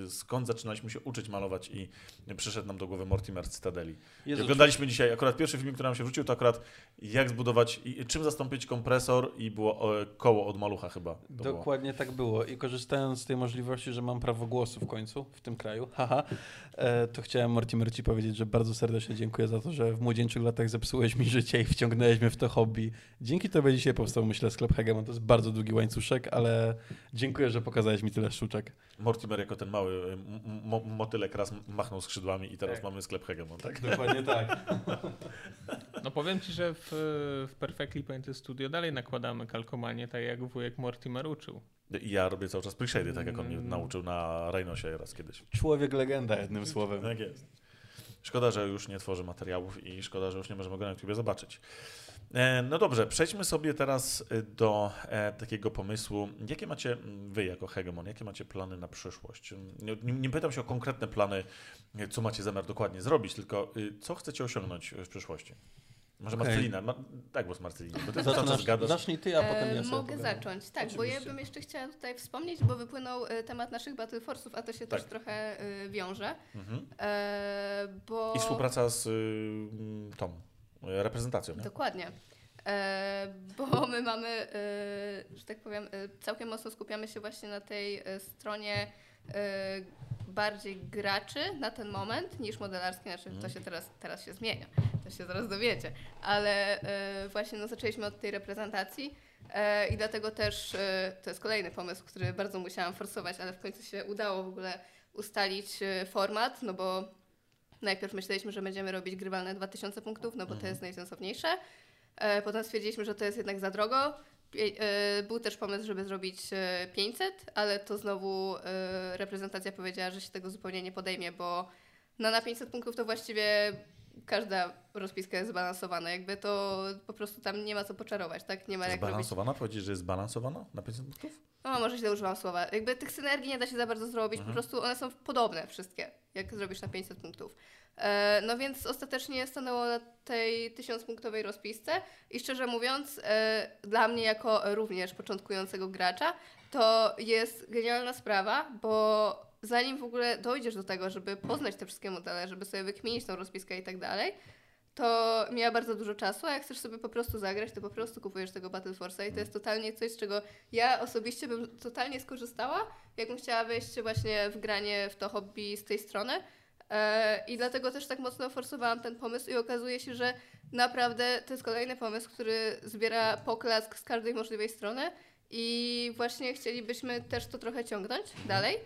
skąd zaczynaliśmy się uczyć malować i przyszedł nam do głowy Mortimer z Cytadeli. I Jezu, oglądaliśmy dzisiaj, akurat pierwszy film, który nam się wrzucił, to akurat jak zbudować, i czym zastąpić kompresor i było e, koło od malucha chyba. To było. Dokładnie tak było. I korzystając z tej możliwości, że mam prawo głosu w końcu w tym kraju, haha, e, to chciałem Mortimer ci powiedzieć, że bardzo serdecznie dziękuję za to, że w młodzieńczych latach zepsułeś mi życie i wciągnęłeś mnie w to hobby. Dzięki tobie dzisiaj powstał, myślę, sklep Hegemon. To jest bardzo długi łańcuszek, ale dziękuję, że pokazałeś mi tyle sztuczek. Mortimer jako ten mały m- m- motylek raz machnął skrzydłami i teraz Tak. mamy sklep Hegemon, tak? Dokładnie tak. No powiem ci, że w, w Perfectly Painted Studio dalej nakładamy kalkomanię, tak jak wujek Mortimer uczył. I ja robię cały czas pre tak jak on mnie Mm. nauczył na Rhinosie raz kiedyś. Człowiek legenda, jednym słowem. Tak jest. Szkoda, że już nie tworzy materiałów i szkoda, że już nie możemy go na YouTube zobaczyć. E, No dobrze, przejdźmy sobie teraz y, do e, takiego pomysłu. Jakie macie mm, wy jako Hegemon, jakie macie plany na przyszłość? Nie, nie, pytam się o konkretne plany, co macie zamiar dokładnie zrobić, tylko y, co chcecie osiągnąć w przyszłości? Może Okej. Marcelina, ma, tak, bo z Marcelina, bo ty czas Zaczynasz, gadasz. zacznij ty, a potem ja E, sobie Mogę zacząć, tak, bo ja Oczywiście. bym jeszcze chciała tutaj wspomnieć, bo wypłynął e, temat naszych Battle Force'ów, a to się Tak. też trochę e, wiąże. Mhm. E, bo... I współpraca z y, tą reprezentacją, nie? Dokładnie. E, bo my mamy, e, że tak powiem, e, całkiem mocno skupiamy się właśnie na tej e, stronie e, bardziej graczy na ten moment niż modelarskiej. Znaczy, to się teraz, teraz się zmienia, to się zaraz dowiecie. Ale e, właśnie no, zaczęliśmy od tej reprezentacji e, i dlatego też e, to jest kolejny pomysł, który bardzo musiałam forsować, ale w końcu się udało w ogóle ustalić format, no bo najpierw myśleliśmy, że będziemy robić grywalne 2000 punktów, no bo to jest najsensowniejsze. Potem stwierdziliśmy, że to jest jednak za drogo. Był też pomysł, żeby zrobić e, 500, ale to znowu reprezentacja powiedziała, że się tego zupełnie nie podejmie, bo no na 500 punktów to właściwie każda rozpiska jest zbalansowana. Jakby to po prostu tam nie ma co poczarować, tak? Nie ma jak. Zbalansowana? Powiedzieć, że jest zbalansowana na 500 punktów? O, może źle używam słowa. Jakby tych synergii nie da się za bardzo zrobić, Mhm. po prostu one są podobne wszystkie, jak zrobisz na 500 punktów. E, no więc ostatecznie stanęło na tej 1000-punktowej rozpisce i szczerze mówiąc, e, dla mnie jako również początkującego gracza, to jest genialna sprawa, bo zanim w ogóle dojdziesz do tego, żeby poznać te wszystkie modele, żeby sobie wykminić tą rozpiskę i tak dalej, to mija bardzo dużo czasu, a jak chcesz sobie po prostu zagrać, to po prostu kupujesz tego Battle Force'a i to jest totalnie coś, z czego ja osobiście bym totalnie skorzystała, jakbym chciała wejść właśnie w granie w to hobby z tej strony. E, I dlatego też tak mocno forsowałam ten pomysł i okazuje się, że naprawdę to jest kolejny pomysł, który zbiera poklask z każdej możliwej strony i właśnie chcielibyśmy też to trochę ciągnąć dalej,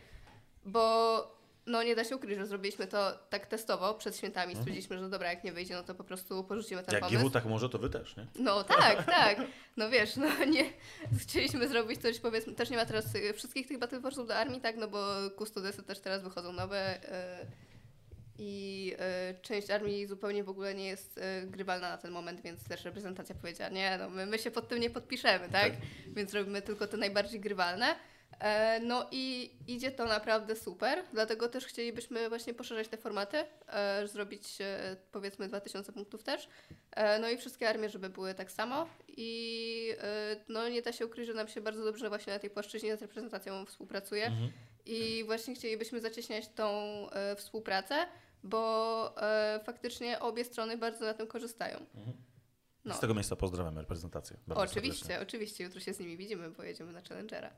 bo no nie da się ukryć, że zrobiliśmy to tak testowo przed świętami. Stwierdziliśmy, że dobra, jak nie wyjdzie, no to po prostu porzucimy ten Jak pomysł. GW tak może, to wy też, nie? No tak, tak. No wiesz, no nie. Chcieliśmy zrobić coś, powiedzmy, też nie ma teraz y, wszystkich tych Battle Force'ów do armii, tak, no bo Custodesy też teraz wychodzą nowe y, i y, część armii zupełnie w ogóle nie jest y, grywalna na ten moment, więc też reprezentacja powiedziała, nie, no my, my się pod tym nie podpiszemy, tak? Więc robimy tylko te najbardziej grywalne. E, No i idzie to naprawdę super, dlatego też chcielibyśmy właśnie poszerzać te formaty, e, zrobić e, powiedzmy 2000 punktów też. No i wszystkie armie, żeby były tak samo. I no nie da się ukryć, że nam się bardzo dobrze właśnie na tej płaszczyźnie z reprezentacją współpracuje. Mhm. I właśnie chcielibyśmy zacieśniać tą współpracę, bo faktycznie obie strony bardzo na tym korzystają. Mhm. No. Z tego miejsca pozdrawiam reprezentację. Oczywiście, serdecznie. oczywiście. Jutro się z nimi widzimy, bo jedziemy na Challengera.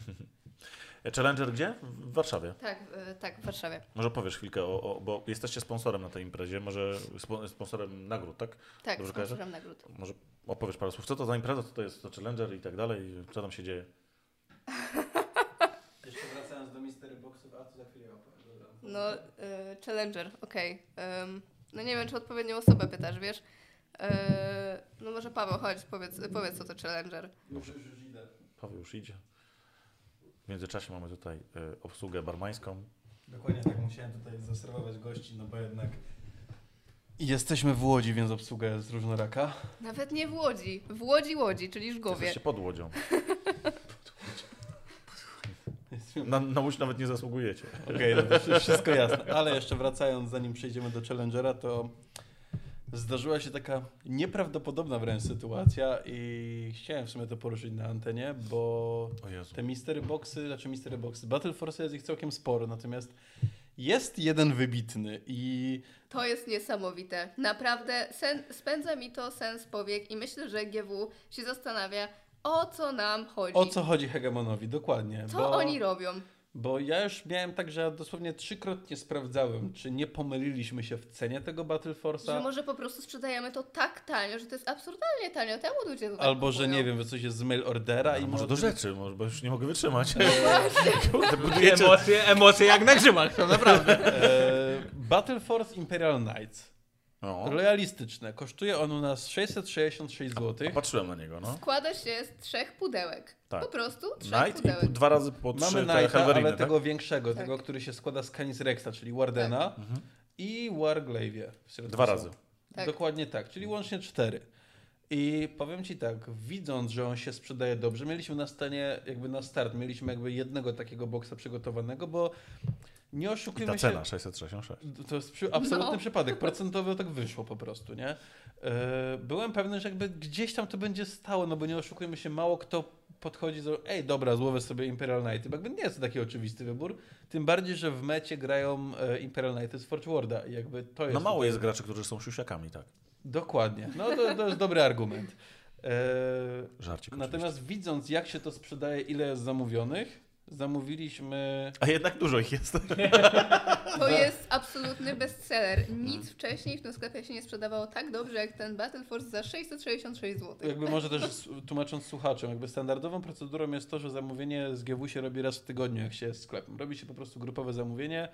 Challenger gdzie? W Warszawie. Tak, tak, w Warszawie. Może powiesz chwilkę, o, o, bo jesteście sponsorem na tej imprezie, może spo- sponsorem nagród, tak? Tak, Dobrze kojarzę? sponsorem nagród. Może opowiesz parę słów, co to za impreza, co to jest to Challenger i tak dalej, co tam się dzieje? Jeszcze wracając do Mystery Boxów, a to za chwilę opowiem. No, e, Challenger, okej. Em, no nie wiem, czy odpowiednią osobę pytasz, wiesz? E, no może Paweł, chodź, powiedz, powiedz co to Challenger. Już, już, już idę. Paweł już idzie. W międzyczasie mamy tutaj y, obsługę barmańską. Dokładnie tak, musiałem tutaj zaserwować gości, no bo jednak... Jesteśmy w Łodzi, więc obsługa jest różnoraka. Nawet nie w Łodzi, w Łodzi Łodzi, czyli Żgowie. Jesteście pod łodzią. Na, na łódź nawet nie zasługujecie. Okej, okay, no wszystko jasne. Ale jeszcze wracając, zanim przejdziemy do Challengera, to zdarzyła się taka nieprawdopodobna wręcz sytuacja i chciałem w sumie to poruszyć na antenie, bo te Mystery Boxy, znaczy Mystery Boxy, Battle Force jest ich całkiem sporo, natomiast jest jeden wybitny i To jest niesamowite. Naprawdę sen, spędza mi to sens powiek i myślę, że GW się zastanawia, o co nam chodzi. o co chodzi Hegemonowi, dokładnie. Co bo, oni robią? Bo ja już miałem tak, że ja dosłownie trzykrotnie sprawdzałem, czy nie pomyliliśmy się w cenie tego Battle Że Force'a. może po prostu sprzedajemy to tak tanio, że to jest absurdalnie tanio. Temu ludzie to tak Albo, że nie wiem, że coś jest z mail ordera A i może do rzeczy, może, bo już nie mogę wytrzymać. Budujecie... emocje, emocje jak na grzymach, to naprawdę. E, Battle Force Imperial Knights. O, Realistyczne. Kosztuje on u nas 666 zł. patrzyłem na niego, no. Składa się z trzech pudełek. Tak. Po prostu trzech Night i pudełek. p- dwa razy po trzy Mamy Knighta, ale tak? tego większego, Tak. tego, który się składa z Canis Rexa, czyli Wardena Mhm. i Warglaive. Dwa razy. Tak. Dokładnie tak, czyli łącznie cztery. I powiem Ci tak, widząc, że on się sprzedaje dobrze, mieliśmy na stanie, jakby na start, mieliśmy jakby jednego takiego boksa przygotowanego, bo nie I oszukujmy ta się. cena 666. To jest absolutny No. przypadek. Procentowo tak wyszło po prostu, nie? E, Byłem pewny, że jakby gdzieś tam to będzie stało, no bo nie oszukujmy się, mało kto podchodzi do ej, dobra, złowię sobie Imperial Knighty, jakby nie jest to taki oczywisty wybór. Tym bardziej, że w mecie grają e, Imperial Knighty z Forge Worda i jakby to jest... No mało tutaj- jest graczy, którzy są siusiakami, tak. Dokładnie. No to, to jest dobry argument. E, Żarcik natomiast widząc, jak się to sprzedaje, ile jest zamówionych, zamówiliśmy... A jednak dużo ich jest. To jest absolutny bestseller. Nic wcześniej w tym sklepie się nie sprzedawało tak dobrze jak ten Battle Force za 666 zł. Jakby może też tłumacząc słuchaczom, jakby standardową procedurą jest to, że zamówienie z GW się robi raz w tygodniu, jak się jest sklepem. Robi się po prostu grupowe zamówienie,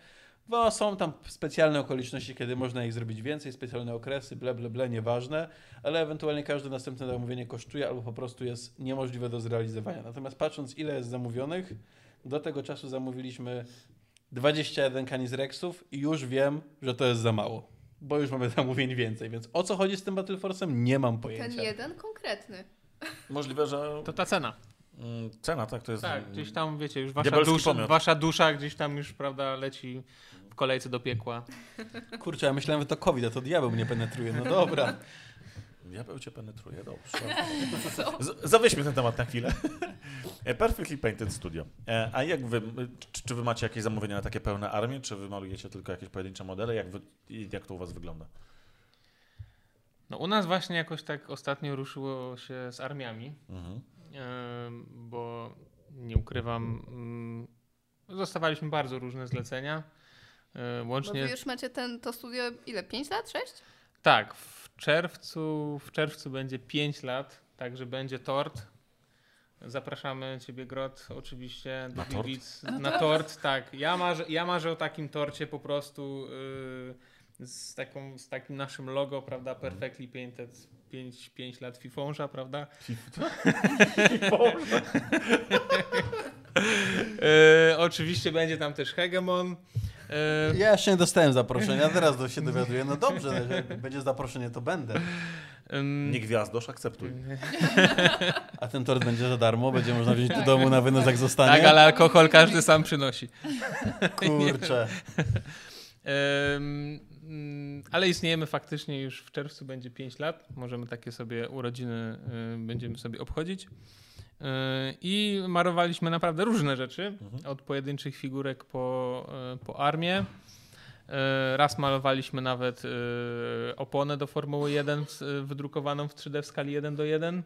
Bo są tam specjalne okoliczności, kiedy można ich zrobić więcej, specjalne okresy, ble, ble, ble, nieważne, ale ewentualnie każde następne zamówienie kosztuje albo po prostu jest niemożliwe do zrealizowania. Natomiast patrząc, ile jest zamówionych, do tego czasu zamówiliśmy 21 Canis Rexów i już wiem, że to jest za mało, bo już mamy zamówień więcej, więc o co chodzi z tym Battle Force'em? Nie mam Ten pojęcia. jeden konkretny. Możliwe, że To ta cena. mm, cena, tak, to jest... Tak, gdzieś tam, wiecie, już wasza dusza, wasza dusza gdzieś tam już, prawda, leci w kolejce do piekła. Kurczę, ja myślałem, że to COVID, a to diabeł mnie penetruje. No dobra. Diabeł cię penetruje, dobrze. Z- Zawieźmy ten temat na chwilę. E, Perfectly Painted Studio. E, A jak wy, czy, czy wy macie jakieś zamówienia na takie pełne armie, czy wy malujecie tylko jakieś pojedyncze modele? Jak, wy, jak to u was wygląda? No u nas właśnie jakoś tak ostatnio ruszyło się z armiami, Mhm. em, bo nie ukrywam, mm, dostawaliśmy bardzo różne zlecenia. e, Bo Łącznie wy już macie ten, to studio ile? 5 lat? 6? Tak, w czerwcu, w czerwcu będzie 5 lat, także będzie tort. Zapraszamy Ciebie, Grot, oczywiście. Na do tort? Gliwic. Na tort, tak. Ja marzę, ja marzę o takim torcie po prostu yy, z, taką, z takim naszym logo, prawda, Perfectly Painted 5, 5 lat Fifonża, prawda? Yy, oczywiście będzie tam też Hegemon. Yy, Ja jeszcze nie dostałem zaproszenia, teraz do- się dowiaduję. No dobrze, że będzie zaproszenie, to będę. Nie gwiazdosz, akceptuj. A ten tort będzie za darmo, będzie można wziąć do domu na wynos, jak zostanie. tak, ale alkohol każdy sam przynosi. Kurczę. Mm, ale istniejemy faktycznie już w czerwcu będzie 5 lat. Możemy takie sobie urodziny y, będziemy sobie obchodzić. Y, I marowaliśmy naprawdę różne rzeczy, Mhm. od pojedynczych figurek po, y, po armię. Y, Raz malowaliśmy nawet oponę do Formuły 1 z- y, wydrukowaną w 3D w skali 1 do 1.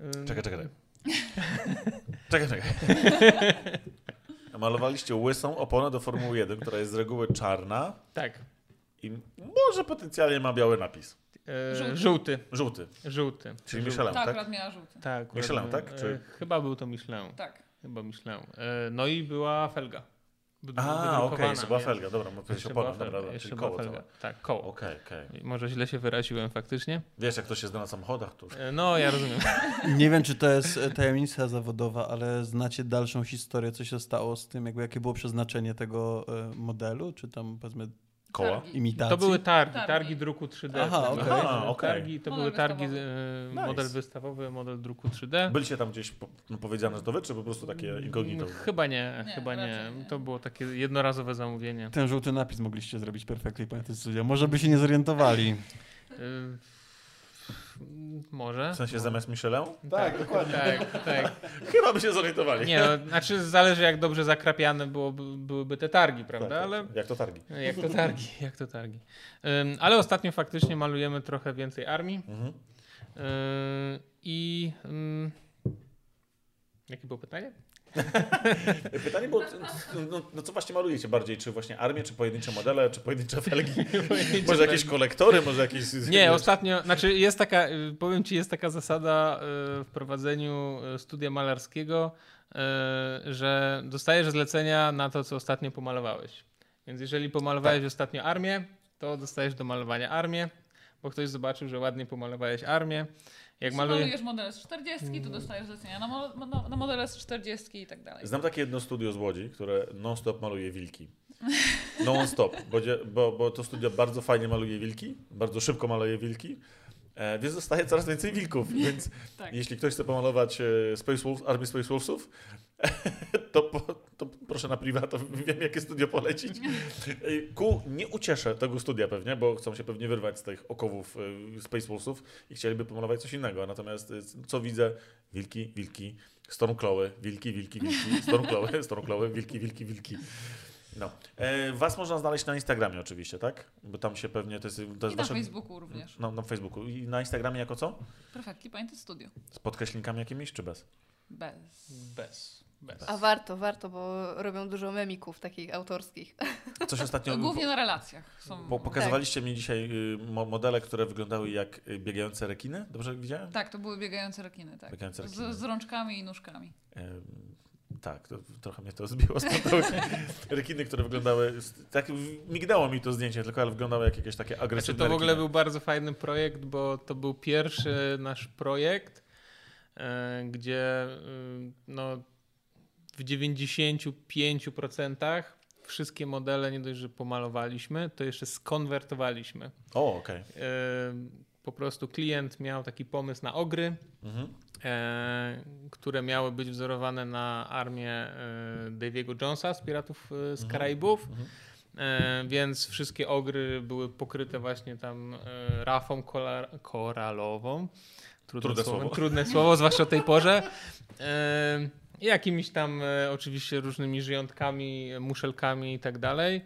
Y, Czekaj, czekaj. Czekaj, czekaj. Malowaliście łysą oponę do Formuły 1, która jest z reguły czarna Tak. i może potencjalnie ma biały napis. Żółty. Żółty. Żółty. Żółty. Czyli Żółty. Michelin, Tak, tak? akurat miała żółty. Tak, Michelin, tak? e, Czy- Chyba był to Michelin. Tak. Chyba myślałem. E, No i była felga. A, okej, jeszcze była felga, dobra, bo to jest opona, dobra, dobra, czyli koło felga. Tak, koło. Okej, okej. Może źle się wyraziłem faktycznie. Wiesz, jak to się zna na samochodach, to już... E, No, ja rozumiem. Nie wiem, czy to jest e, tajemnica zawodowa, ale znacie dalszą historię, co się stało z tym, jakby jakie było przeznaczenie tego e, modelu, czy tam powiedzmy Koła? Targi. imitacji? To były targi, Targi. targi druku 3D. Aha, okej. tak, Aha, okej. Targi, to Model były targi, wystawowy. e, Nice. model wystawowy, model druku 3D. Byliście tam gdzieś po, no, powiedziane, że to wy, czy po prostu takie incognito? Chyba nie, Nie, chyba nie. nie. To było takie jednorazowe zamówienie. Ten żółty napis mogliście zrobić Perfectly Painted Studio. Może by się nie zorientowali. Może. W sensie zamiast Michelin? Tak, dokładnie. Tak, tak. Chyba by się zorientowali. Nie, no, znaczy zależy jak dobrze zakrapiane byłoby, byłyby te targi, prawda? Tak, tak. Ale Jak to targi? jak to targi, jak to targi. Ym, ale ostatnio faktycznie malujemy trochę więcej armii. Mhm. I ym, jakie było pytanie? Pytanie było, no, no co właśnie malujecie bardziej? Czy właśnie armię, czy pojedyncze modele, czy pojedyncze felgi? może jakieś kolektory, może jakieś... Nie, ostatnio, znaczy jest taka, y, powiem Ci, jest taka zasada y, w prowadzeniu y, studia malarskiego, że dostajesz zlecenia na to, co ostatnio pomalowałeś. Więc jeżeli pomalowałeś Tak. ostatnio armię, to dostajesz do malowania armię, bo ktoś zobaczył, że ładnie pomalowałeś armię. Jak malujesz... model z 40, to dostajesz zlecenia na, mo- na, na modele z 40 i tak dalej. Znam takie jedno studio z Łodzi, które non-stop maluje wilki. Non-stop, bo, bo, bo to studio bardzo fajnie maluje wilki, bardzo szybko maluje wilki, więc dostaje coraz więcej wilków, więc Tak. jeśli ktoś chce pomalować e, Space Wolf, Armię Space Wolfsów, to, po, to proszę na privat, to wiem jakie studio polecić. E, Ku nie ucieszę tego studia pewnie, bo chcą się pewnie wyrwać z tych okowów e, Space Wolfsów i chcieliby pomalować coś innego, natomiast e, co widzę? Wilki, wilki, Stormclawy, wilki, wilki, wilki, Stormclawy, Stormclawy, wilki, wilki, wilki. No. E, was można znaleźć na Instagramie oczywiście, tak? Bo tam się pewnie, to jest, to jest I na wasze... Facebooku również. Na, na Facebooku. I na Instagramie jako co? Perfectly Painted Studio. Z podkreślinkami jakimiś, czy bez? Bez. Bez. Bez. A warto, warto, bo robią dużo memików takich autorskich. Coś ostatnio... Głównie na relacjach są. Po, pokazywaliście mi dzisiaj y, mo- modele, które wyglądały jak y, biegające rekiny. Dobrze widziałem? Tak, to były biegające rekiny, tak. Biegające rekiny. Z, z rączkami i nóżkami. Em, Tak, to, trochę mnie to zbiło z pantołki. Rekiny, które wyglądały, tak mignęło mi to zdjęcie tylko, ale wyglądały jak jakieś takie Znaczy, agresywne to w ogóle rekiny. był bardzo fajny projekt, bo to był pierwszy nasz projekt, e, gdzie y, no, w 95% wszystkie modele nie dość, że pomalowaliśmy, to jeszcze skonwertowaliśmy. O, okej. E, Po prostu klient miał taki pomysł na ogry, Mhm. E, które miały być wzorowane na armię e, Daviego Jonesa z Piratów e, z Mhm. Karaibów. Mhm. Więc wszystkie ogry były pokryte właśnie tam rafą koralową. Trudne, Trudne słowo, słowo. Trudne słowo, zwłaszcza o tej porze. I jakimiś tam oczywiście różnymi żyjątkami, muszelkami i tak dalej.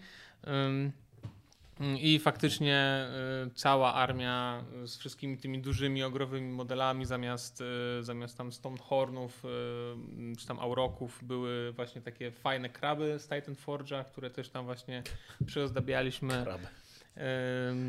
Ym, I faktycznie e, cała armia z wszystkimi tymi dużymi, ogrowymi modelami zamiast, e, zamiast tam Stonehornów e, czy tam Auroków były właśnie takie fajne kraby z Titan Forge'a, które też tam właśnie przyozdabialiśmy. Kraby.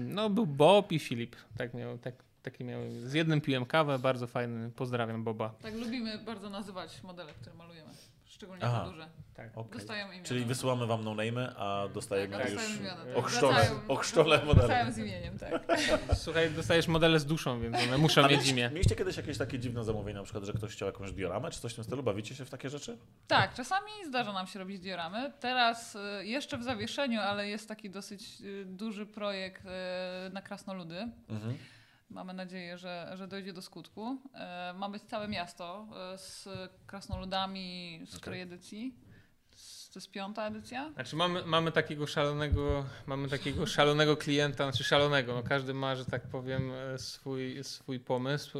No był Bob i Filip, tak miał, tak, takie miały. Z jednym piłem kawę, bardzo fajny, pozdrawiam Boba. Tak lubimy bardzo nazywać modele, które malujemy. Szczególnie Aha. te duże. Tak. Okej. Dostają imię. Czyli wysyłamy wam no-name'y, a dostajemy Tak, już dostają imiona, tak. ochrzczone, Wracają- ochrzczone Wracają modele. z imieniem, tak. Słuchaj, dostajesz modele z duszą, więc one muszą A mieć mieliście, imię. mieliście kiedyś jakieś takie dziwne zamówienie, na przykład, że ktoś chciał jakąś dioramę, czy coś w tym stylu? Bawicie się w takie rzeczy? Tak, czasami zdarza nam się robić dioramy. Teraz y, jeszcze w zawieszeniu, ale jest taki dosyć y, duży projekt y, na krasnoludy. Mhm. Mamy nadzieję, że, że dojdzie do skutku. E, Ma być całe miasto e, z krasnoludami z Okej. której edycji? To jest piąta edycja? Znaczy mamy, mamy takiego szalonego, mamy takiego szalonego klienta, znaczy szalonego, no każdy ma, że tak powiem, e, swój, swój pomysł.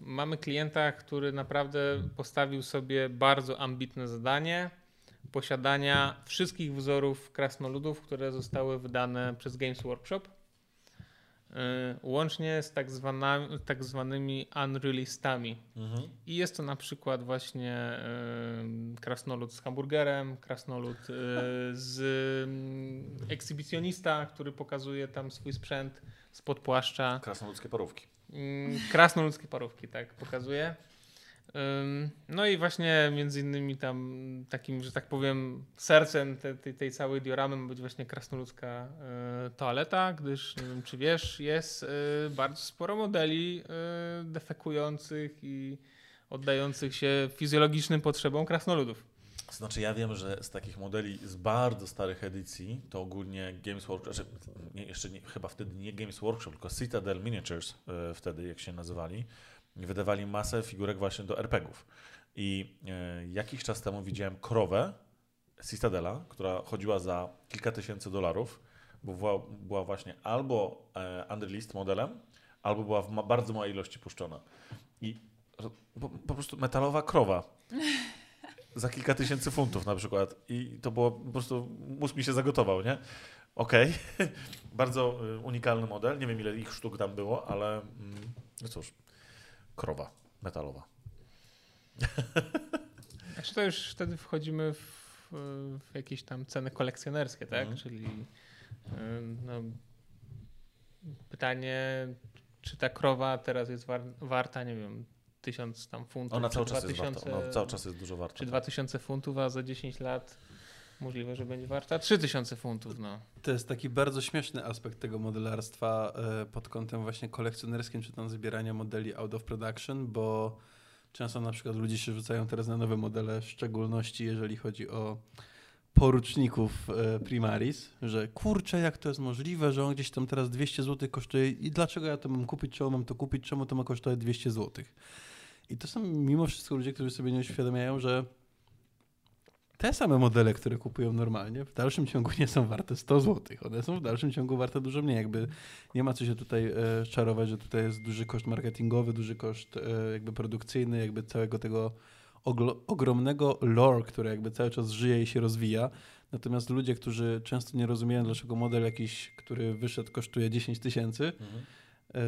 Mamy klienta, który naprawdę postawił sobie bardzo ambitne zadanie posiadania wszystkich wzorów krasnoludów, które zostały wydane przez Games Workshop. Yy, Łącznie z tak, zwana, tak zwanymi unreleasedami. Mhm. I jest to na przykład właśnie em, krasnolud z hamburgerem, krasnolud e, z mm, ekshibicjonista, który pokazuje tam swój sprzęt spod płaszcza. Krasnoludzkie parówki. Mm, Krasnoludzkie parówki, tak, pokazuje. No i właśnie między innymi tam takim, że tak powiem, sercem te, tej, tej całej dioramy ma być właśnie krasnoludzka e, toaleta, gdyż nie wiem czy wiesz, jest e, bardzo sporo modeli e, defekujących i oddających się fizjologicznym potrzebom krasnoludów. Znaczy ja wiem, że z takich modeli z bardzo starych edycji to ogólnie Games Workshop, znaczy nie, jeszcze nie, chyba wtedy nie Games Workshop, tylko Citadel Miniatures wtedy, jak się nazywali, wydawali masę figurek właśnie do RPGów. I e, jakiś czas temu widziałem krowę Citadela, która chodziła za kilka tysięcy dolarów, bo była, była właśnie albo e, underlist modelem, albo była w ma, bardzo małej ilości puszczona. I po, po prostu metalowa krowa za kilka tysięcy funtów na przykład. I to było po prostu, mózg mi się zagotował, nie? Okej, bardzo y, unikalny model. Nie wiem ile ich sztuk tam było, ale mm, no cóż, krowa metalowa. Znaczy to już wtedy wchodzimy w, w jakieś tam ceny kolekcjonerskie, tak? Mhm. Czyli y, no, pytanie, czy ta krowa teraz jest war, warta, nie wiem, tysiąc tam funtów, Ona cały czas, jest 2000, warta. Ona cały czas jest dużo warta. czy 2000 funtów, a za 10 lat możliwe, że będzie warta 3000 funtów, no. To jest taki bardzo śmieszny aspekt tego modelarstwa e, pod kątem właśnie kolekcjonerskim, czy tam zbierania modeli out of production, bo często na przykład ludzie się rzucają teraz na nowe modele, w szczególności jeżeli chodzi o poruczników e, Primaris, że kurczę, jak to jest możliwe, że on gdzieś tam teraz 200 zł kosztuje i dlaczego ja to mam kupić, czemu mam to kupić, czemu to ma kosztować 200 zł. I to są mimo wszystko ludzie, którzy sobie nie uświadamiają, że te same modele, które kupują normalnie, w dalszym ciągu nie są warte 100 zł. One są w dalszym ciągu warte dużo mniej. Jakby nie ma co się tutaj e, czarować, że tutaj jest duży koszt marketingowy, duży koszt e, jakby produkcyjny, jakby całego tego ogromnego lore, które jakby cały czas żyje i się rozwija. Natomiast ludzie, którzy często nie rozumieją, dlaczego model jakiś, który wyszedł, kosztuje 10 tysięcy, Mhm. e,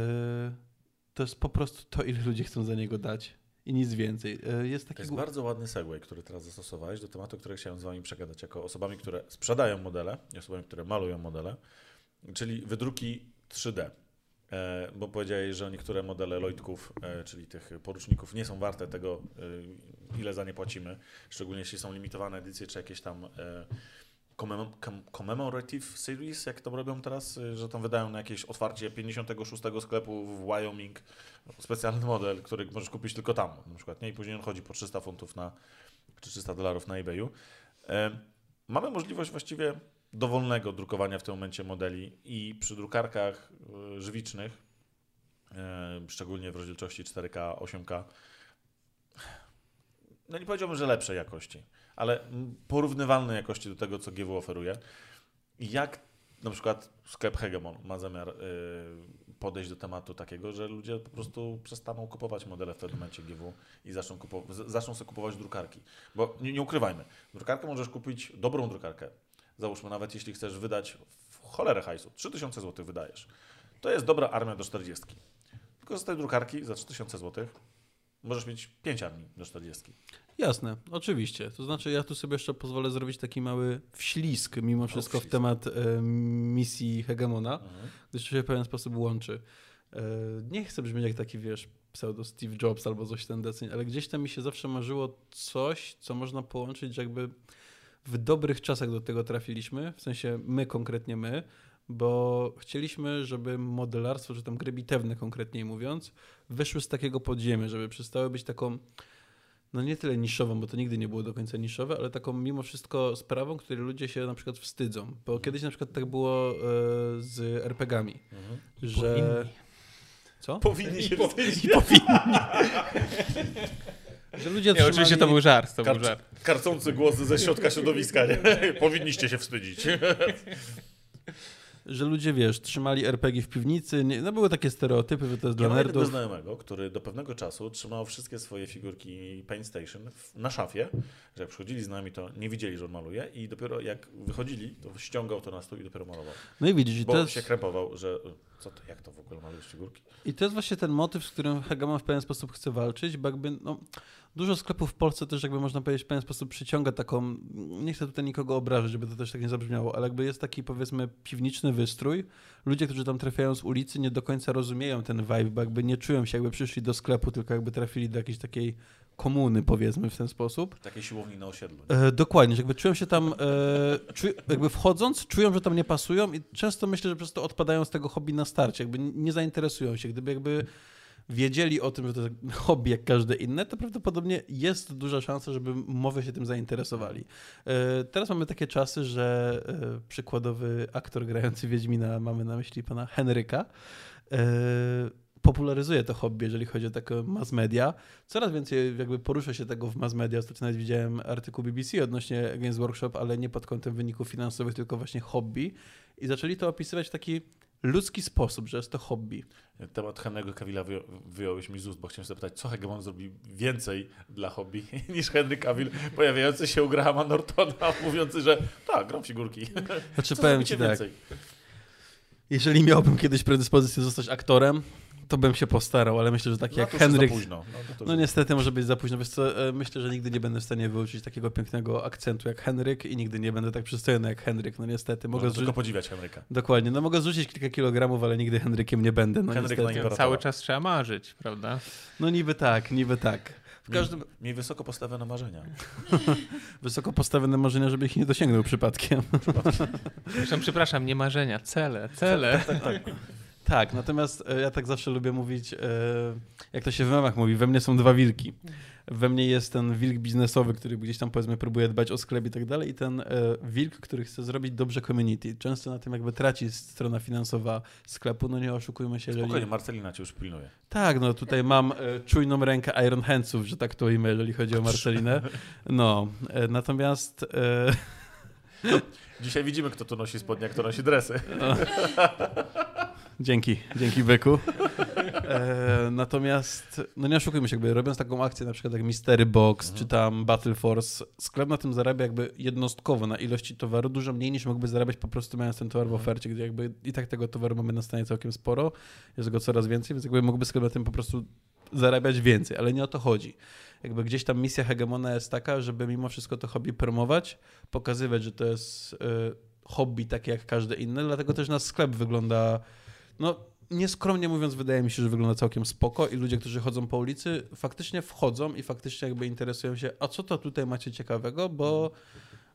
to jest po prostu to, ile ludzie chcą za niego dać. I nic więcej. E, Jest To taki jest gu- bardzo ładny segue, który teraz zastosowałeś do tematu, który chciałem z Wami przegadać jako osobami, które sprzedają modele i osobami, które malują modele, czyli wydruki 3D. e, bo powiedziałeś, że niektóre modele Lloydków, e, czyli tych poruczników, nie są warte tego, ile za nie płacimy, szczególnie jeśli są limitowane edycje, czy jakieś tam commem- com- commemorative series, jak to robią teraz, e, że tam wydają na jakieś otwarcie 56 sklepu w Wyoming specjalny model, który możesz kupić tylko tam, na przykład, nie? I później on chodzi po 300 funtów na, czy 300 dolarów na eBayu. E, Mamy możliwość właściwie dowolnego drukowania w tym momencie modeli i przy drukarkach e, żywicznych, e, szczególnie w rozdzielczości 4K, 8K, no nie powiedziałbym, że lepszej jakości, ale porównywalnej jakości do tego, co GW oferuje. Jak na przykład sklep Hegemon ma zamiar y, podejść do tematu takiego, że ludzie po prostu przestaną kupować modele w pewnym momencie GW i zaczną, kupować, zaczną sobie kupować drukarki. Bo nie, nie ukrywajmy, drukarkę możesz kupić, dobrą drukarkę, załóżmy nawet jeśli chcesz wydać w cholerę hajsu, 3000 zł wydajesz. To jest dobra armia do 40. Tylko z tej drukarki za 3000 zł możesz mieć 5 armii do 40. Jasne, oczywiście. To znaczy, ja tu sobie jeszcze pozwolę zrobić taki mały wślizg, mimo wszystko, w wślizg. temat e, misji Hegemona, Mhm. gdyż to się w pewien sposób łączy. E, nie chcę brzmieć jak taki, wiesz, pseudo Steve Jobs albo coś ten deseń, ale gdzieś tam mi się zawsze marzyło coś, co można połączyć, jakby w dobrych czasach do tego trafiliśmy, w sensie my, konkretnie my, bo chcieliśmy, żeby modelarstwo, czy tam gry bitewne konkretniej mówiąc, wyszły z takiego podziemia, żeby przestały być taką no nie tyle niszową, bo to nigdy nie było do końca niszowe, ale taką mimo wszystko sprawą, której ludzie się na przykład wstydzą. Bo kiedyś na przykład tak było e, z RPG-ami, Mhm. że... Powinni. Co? Powinni się wstydzić. Że ludzie Nie, oczywiście to był żart, to był Karc- żart. Karcący głos ze środka środowiska, nie? Powinniście się wstydzić. Że ludzie, wiesz, trzymali RPG w piwnicy. Nie, no były takie stereotypy, że to jest Ja dla nerdów. znajomego, który do pewnego czasu trzymał wszystkie swoje figurki Paint Station na szafie, że jak przychodzili z nami, to nie widzieli, że on maluje i dopiero jak wychodzili, to ściągał to na stół i dopiero malował. No i widzisz, Bo to, jest, się krępował, że co to, jak to w ogóle malujesz figurki? i to jest właśnie ten motyw, z którym Hegemon w pewien sposób chce walczyć, bo jakby, no, dużo sklepów w Polsce też jakby można powiedzieć w pewien sposób przyciąga taką, nie chcę tutaj nikogo obrażać, żeby to też tak nie zabrzmiało, ale jakby jest taki powiedzmy piwniczny wystrój, ludzie, którzy tam trafiają z ulicy nie do końca rozumieją ten vibe, bo jakby nie czują się jakby przyszli do sklepu, tylko jakby trafili do jakiejś takiej komuny powiedzmy w ten sposób. Takiej siłowni na osiedlu. E, dokładnie, że jakby czują się tam, e, czu, jakby wchodząc, czują, że tam nie pasują i często myślę, że po prostu odpadają z tego hobby na starcie, jakby nie zainteresują się. Gdyby jakby wiedzieli o tym, że to jest hobby jak każde inne, to prawdopodobnie jest duża szansa, żeby mowy się tym zainteresowali. E, teraz mamy takie czasy, że e, przykładowy aktor grający Wiedźmina, mamy na myśli pana Henryka, e, popularyzuje to hobby, jeżeli chodzi o takie mass media. Coraz więcej jakby porusza się tego w mass media. Ostatnio nawet widziałem artykuł BBC odnośnie Games Workshop, ale nie pod kątem wyników finansowych, tylko właśnie hobby. I zaczęli to opisywać w taki ludzki sposób, że jest to hobby. Temat Henry'ego Cavilla wyją- wyjąłeś mi z ust, bo chciałem zapytać, co Hegemon zrobi więcej dla hobby niż Henry Cavill pojawiający się u Grahama Nortona, mówiący, że tak, gram figurki. Znaczy Co powiem ci tak, więcej? jeżeli miałbym kiedyś predyspozycję zostać aktorem, to bym się postarał, ale myślę, że taki No, jak Henryk... za późno. No, No niestety może być za późno. Wiesz co, e, myślę, że nigdy nie będę w stanie wyuczyć takiego pięknego akcentu jak Henryk i nigdy nie będę tak przystojny jak Henryk. No niestety. Mogę zrzu- tylko podziwiać Henryka. Dokładnie. No mogę zrzucić kilka kilogramów, ale nigdy Henrykiem nie będę. No Henryk niestety. na imperatora. Cały czas trzeba marzyć, prawda? No niby tak, niby tak. W Miej- każdym Miej wysoko postawione marzenia. wysoko postawione marzenia, żeby ich nie dosięgnął przypadkiem. Zresztą, przepraszam, nie marzenia, cele, cele. Tak, natomiast e, ja tak zawsze lubię mówić, e, jak to się w memach mówi, we mnie są dwa wilki. We mnie jest ten wilk biznesowy, który gdzieś tam powiedzmy próbuje dbać o sklep i tak dalej i ten e, wilk, który chce zrobić dobrze community. Często na tym jakby traci strona finansowa sklepu, no nie oszukujmy się. jeżeli- Spokojnie, Marcelina cię już pilnuje. Tak, no tutaj mam czujną rękę Iron Handsów, że tak to ujmę, jeżeli chodzi o Marcelinę. No, natomiast... Dzisiaj widzimy, kto tu nosi spodnie, a kto nosi dresy. Dzięki, dzięki Byku. E, natomiast, no nie oszukujmy się, jakby robiąc taką akcję na przykład jak Mystery Box Mhm. czy tam Battle Force, sklep na tym zarabia jakby jednostkowo na ilości towaru dużo mniej niż mógłby zarabiać po prostu mając ten towar w Mhm. ofercie, gdzie jakby i tak tego towaru mamy na stanie całkiem sporo, jest go coraz więcej, więc jakby mógłby sklep na tym po prostu zarabiać więcej, ale nie o to chodzi. Jakby gdzieś tam misja Hegemona jest taka, żeby mimo wszystko to hobby promować, pokazywać, że to jest e, hobby takie jak każde inne, dlatego też nasz sklep wygląda no nieskromnie mówiąc, wydaje mi się, że wygląda całkiem spoko i ludzie, którzy chodzą po ulicy, faktycznie wchodzą i faktycznie jakby interesują się, a co to tutaj macie ciekawego, bo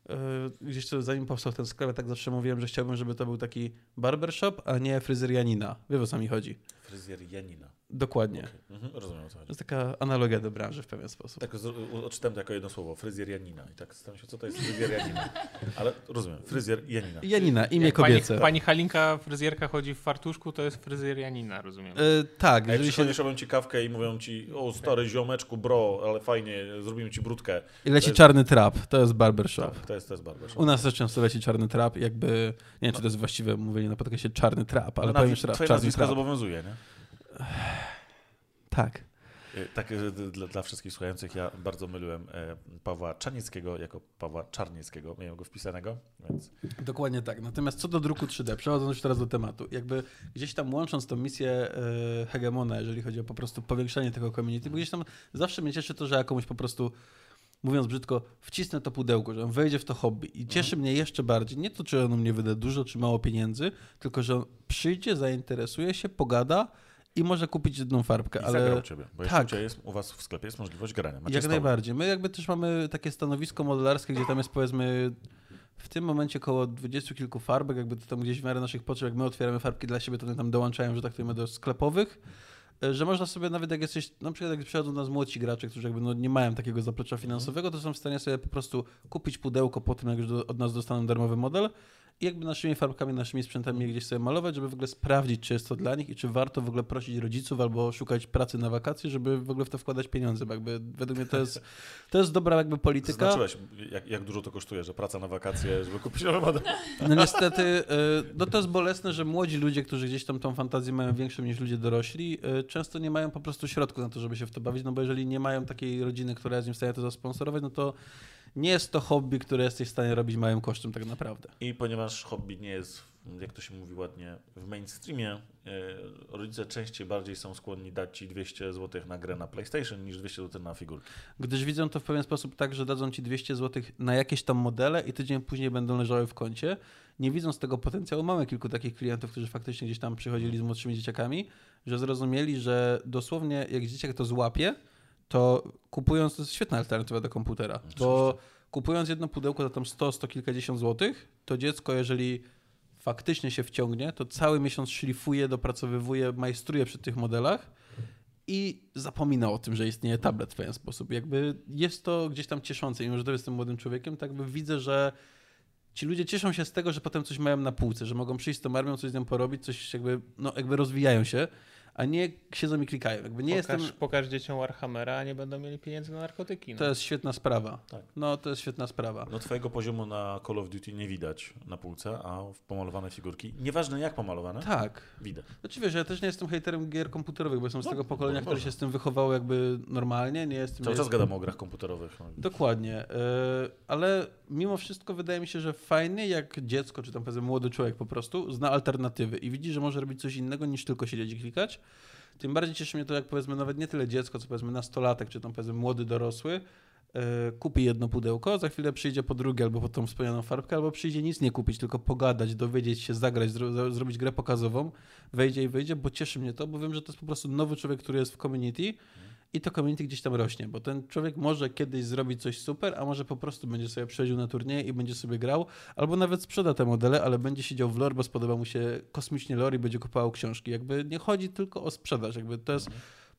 e, gdzieś to zanim powstał ten sklep, tak zawsze mówiłem, że chciałbym, żeby to był taki barbershop, a nie fryzerianina. Wiesz o co mi chodzi? Fryzjer Janina. Dokładnie. Okej. Mhm, rozumiem o co To chodzi. jest taka analogia do branży w pewien sposób. Tak, odczytałem to jako jedno słowo, fryzjer Janina. I tak zastanawiam się, co to jest fryzjer Janina. Ale rozumiem, fryzjer Janina. Janina, imię Jak kobiece. Pani, pani Halinka, fryzjerka chodzi w fartuszku, to jest fryzjer Janina, rozumiem. E, tak, A jeżeli się, robią ci kawkę i mówią ci, o stary ziomeczku, bro, ale fajnie, zrobimy ci brudkę. i leci to jest- czarny trap, to jest barbershop. Tak, to jest, to jest barbershop. U nas też często leci czarny trap, jakby, nie wiem, czy to jest właściwe mówienie na podcaście czarny trap, ale No, powiem nazwi- jeszcze raz, Twoje czarny nazwisko trap. zobowiązuje, nie? Tak. Y, Tak, d- dla, dla wszystkich słuchających, ja bardzo myliłem e, Pawła Czarnieckiego jako Pawła Czarnieckiego. Miałem go wpisanego, więc Dokładnie tak. Natomiast co do druku 3D, przechodząc już teraz do tematu, jakby gdzieś tam łącząc tą misję e, Hegemona, jeżeli chodzi o po prostu powiększanie tego community, bo gdzieś tam zawsze mnie cieszy to, że ja komuś po prostu mówiąc brzydko, wcisnę to pudełko, że on wejdzie w to hobby. I cieszy mnie jeszcze bardziej, nie to, czy on mnie wyda dużo, czy mało pieniędzy, tylko, że on przyjdzie, zainteresuje się, pogada i może kupić jedną farbkę. i ale zagrał ciebie. Bo tak. jest, u was w sklepie jest możliwość grania. Macie Jak stoły. najbardziej. My jakby też mamy takie stanowisko modelarskie, gdzie tam jest powiedzmy w tym momencie około dwudziestu kilku farbek, jakby to tam gdzieś w miarę naszych potrzeb, jak my otwieramy farbki dla siebie, to one tam dołączają, że tak powiem, do sklepowych. E, Że można sobie nawet jak jesteś, na przykład jak przychodzą do nas młodsi gracze, którzy jakby no nie mają takiego zaplecza finansowego, to są w stanie sobie po prostu kupić pudełko po tym, jak już do, od nas dostaną darmowy model jakby naszymi farbkami, naszymi sprzętami je gdzieś sobie malować, żeby w ogóle sprawdzić, czy jest to dla nich i czy warto w ogóle prosić rodziców albo szukać pracy na wakacje, żeby w ogóle w to wkładać pieniądze, bo jakby według mnie to jest, to jest dobra jakby polityka. Zaznaczyłeś, jak, jak dużo to kosztuje, że praca na wakacje, żeby kupić model. No niestety, y, no to jest bolesne, że młodzi ludzie, którzy gdzieś tam tą fantazję mają większą niż ludzie dorośli, y, często nie mają po prostu środków na to, żeby się w to bawić, no bo jeżeli nie mają takiej rodziny, która jest im w stanie to zasponsorować, no to nie jest to hobby, które jesteś w stanie robić małym kosztem tak naprawdę. I ponieważ hobby nie jest, jak to się mówi ładnie, w mainstreamie, e, rodzice częściej bardziej są skłonni dać ci 200 zł na grę na PlayStation niż 200 zł na figurki. Gdyż widzą to w pewien sposób tak, że dadzą ci 200 zł na jakieś tam modele i tydzień później będą leżały w koncie. Nie widząc tego potencjału, mamy kilku takich klientów, którzy faktycznie gdzieś tam przychodzili z młodszymi dzieciakami, że zrozumieli, że dosłownie jak dzieciak to złapie, to kupując, to jest świetna alternatywa do komputera, bo kupując jedno pudełko za tam 100, 100 kilkadziesiąt złotych, to dziecko, jeżeli faktycznie się wciągnie, to cały miesiąc szlifuje, dopracowywuje, majstruje przy tych modelach i zapomina o tym, że istnieje tablet w pewien sposób. Jakby jest to gdzieś tam cieszące, mimo że to jestem młodym człowiekiem, tak jakby widzę, że ci ludzie cieszą się z tego, że potem coś mają na półce, że mogą przyjść z tą armią, coś z nią porobić, coś jakby, no jakby rozwijają się, a nie siedzą i klikają. Jakby nie pokaż, jestem... pokaż dzieciom Warhammera, a nie będą mieli pieniędzy na narkotyki. No. To jest świetna sprawa. Tak. No, to jest świetna sprawa. No twojego poziomu na Call of Duty nie widać na półce, a w pomalowane figurki, nieważne jak pomalowane, Tak. widać. Znaczy wiesz, ja też nie jestem hejterem gier komputerowych, bo jestem z No, tego pokolenia, no, które się z tym wychowało jakby normalnie, nie jestem... Cały nie czas jestem... gadamy o grach komputerowych. No. Dokładnie, yy, ale mimo wszystko wydaje mi się, że fajnie jak dziecko, czy tam powiedzmy młody człowiek po prostu zna alternatywy i widzi, że może robić coś innego niż tylko siedzieć i klikać. Tym bardziej cieszy mnie to, jak powiedzmy nawet nie tyle dziecko, co powiedzmy nastolatek, czy tam powiedzmy młody dorosły, yy, kupi jedno pudełko, za chwilę przyjdzie po drugie albo po tą wspomnianą farbkę, albo przyjdzie nic nie kupić, tylko pogadać, dowiedzieć się, zagrać, zro zrobić grę pokazową, wejdzie i wyjdzie, bo cieszy mnie to, bo wiem, że to jest po prostu nowy człowiek, który jest w community i to community gdzieś tam rośnie, bo ten człowiek może kiedyś zrobić coś super, a może po prostu będzie sobie przechodził na turnieje i będzie sobie grał, albo nawet sprzeda te modele, ale będzie siedział w lore, bo spodoba mu się kosmicznie lore i będzie kupował książki. Jakby nie chodzi tylko o sprzedaż, jakby to jest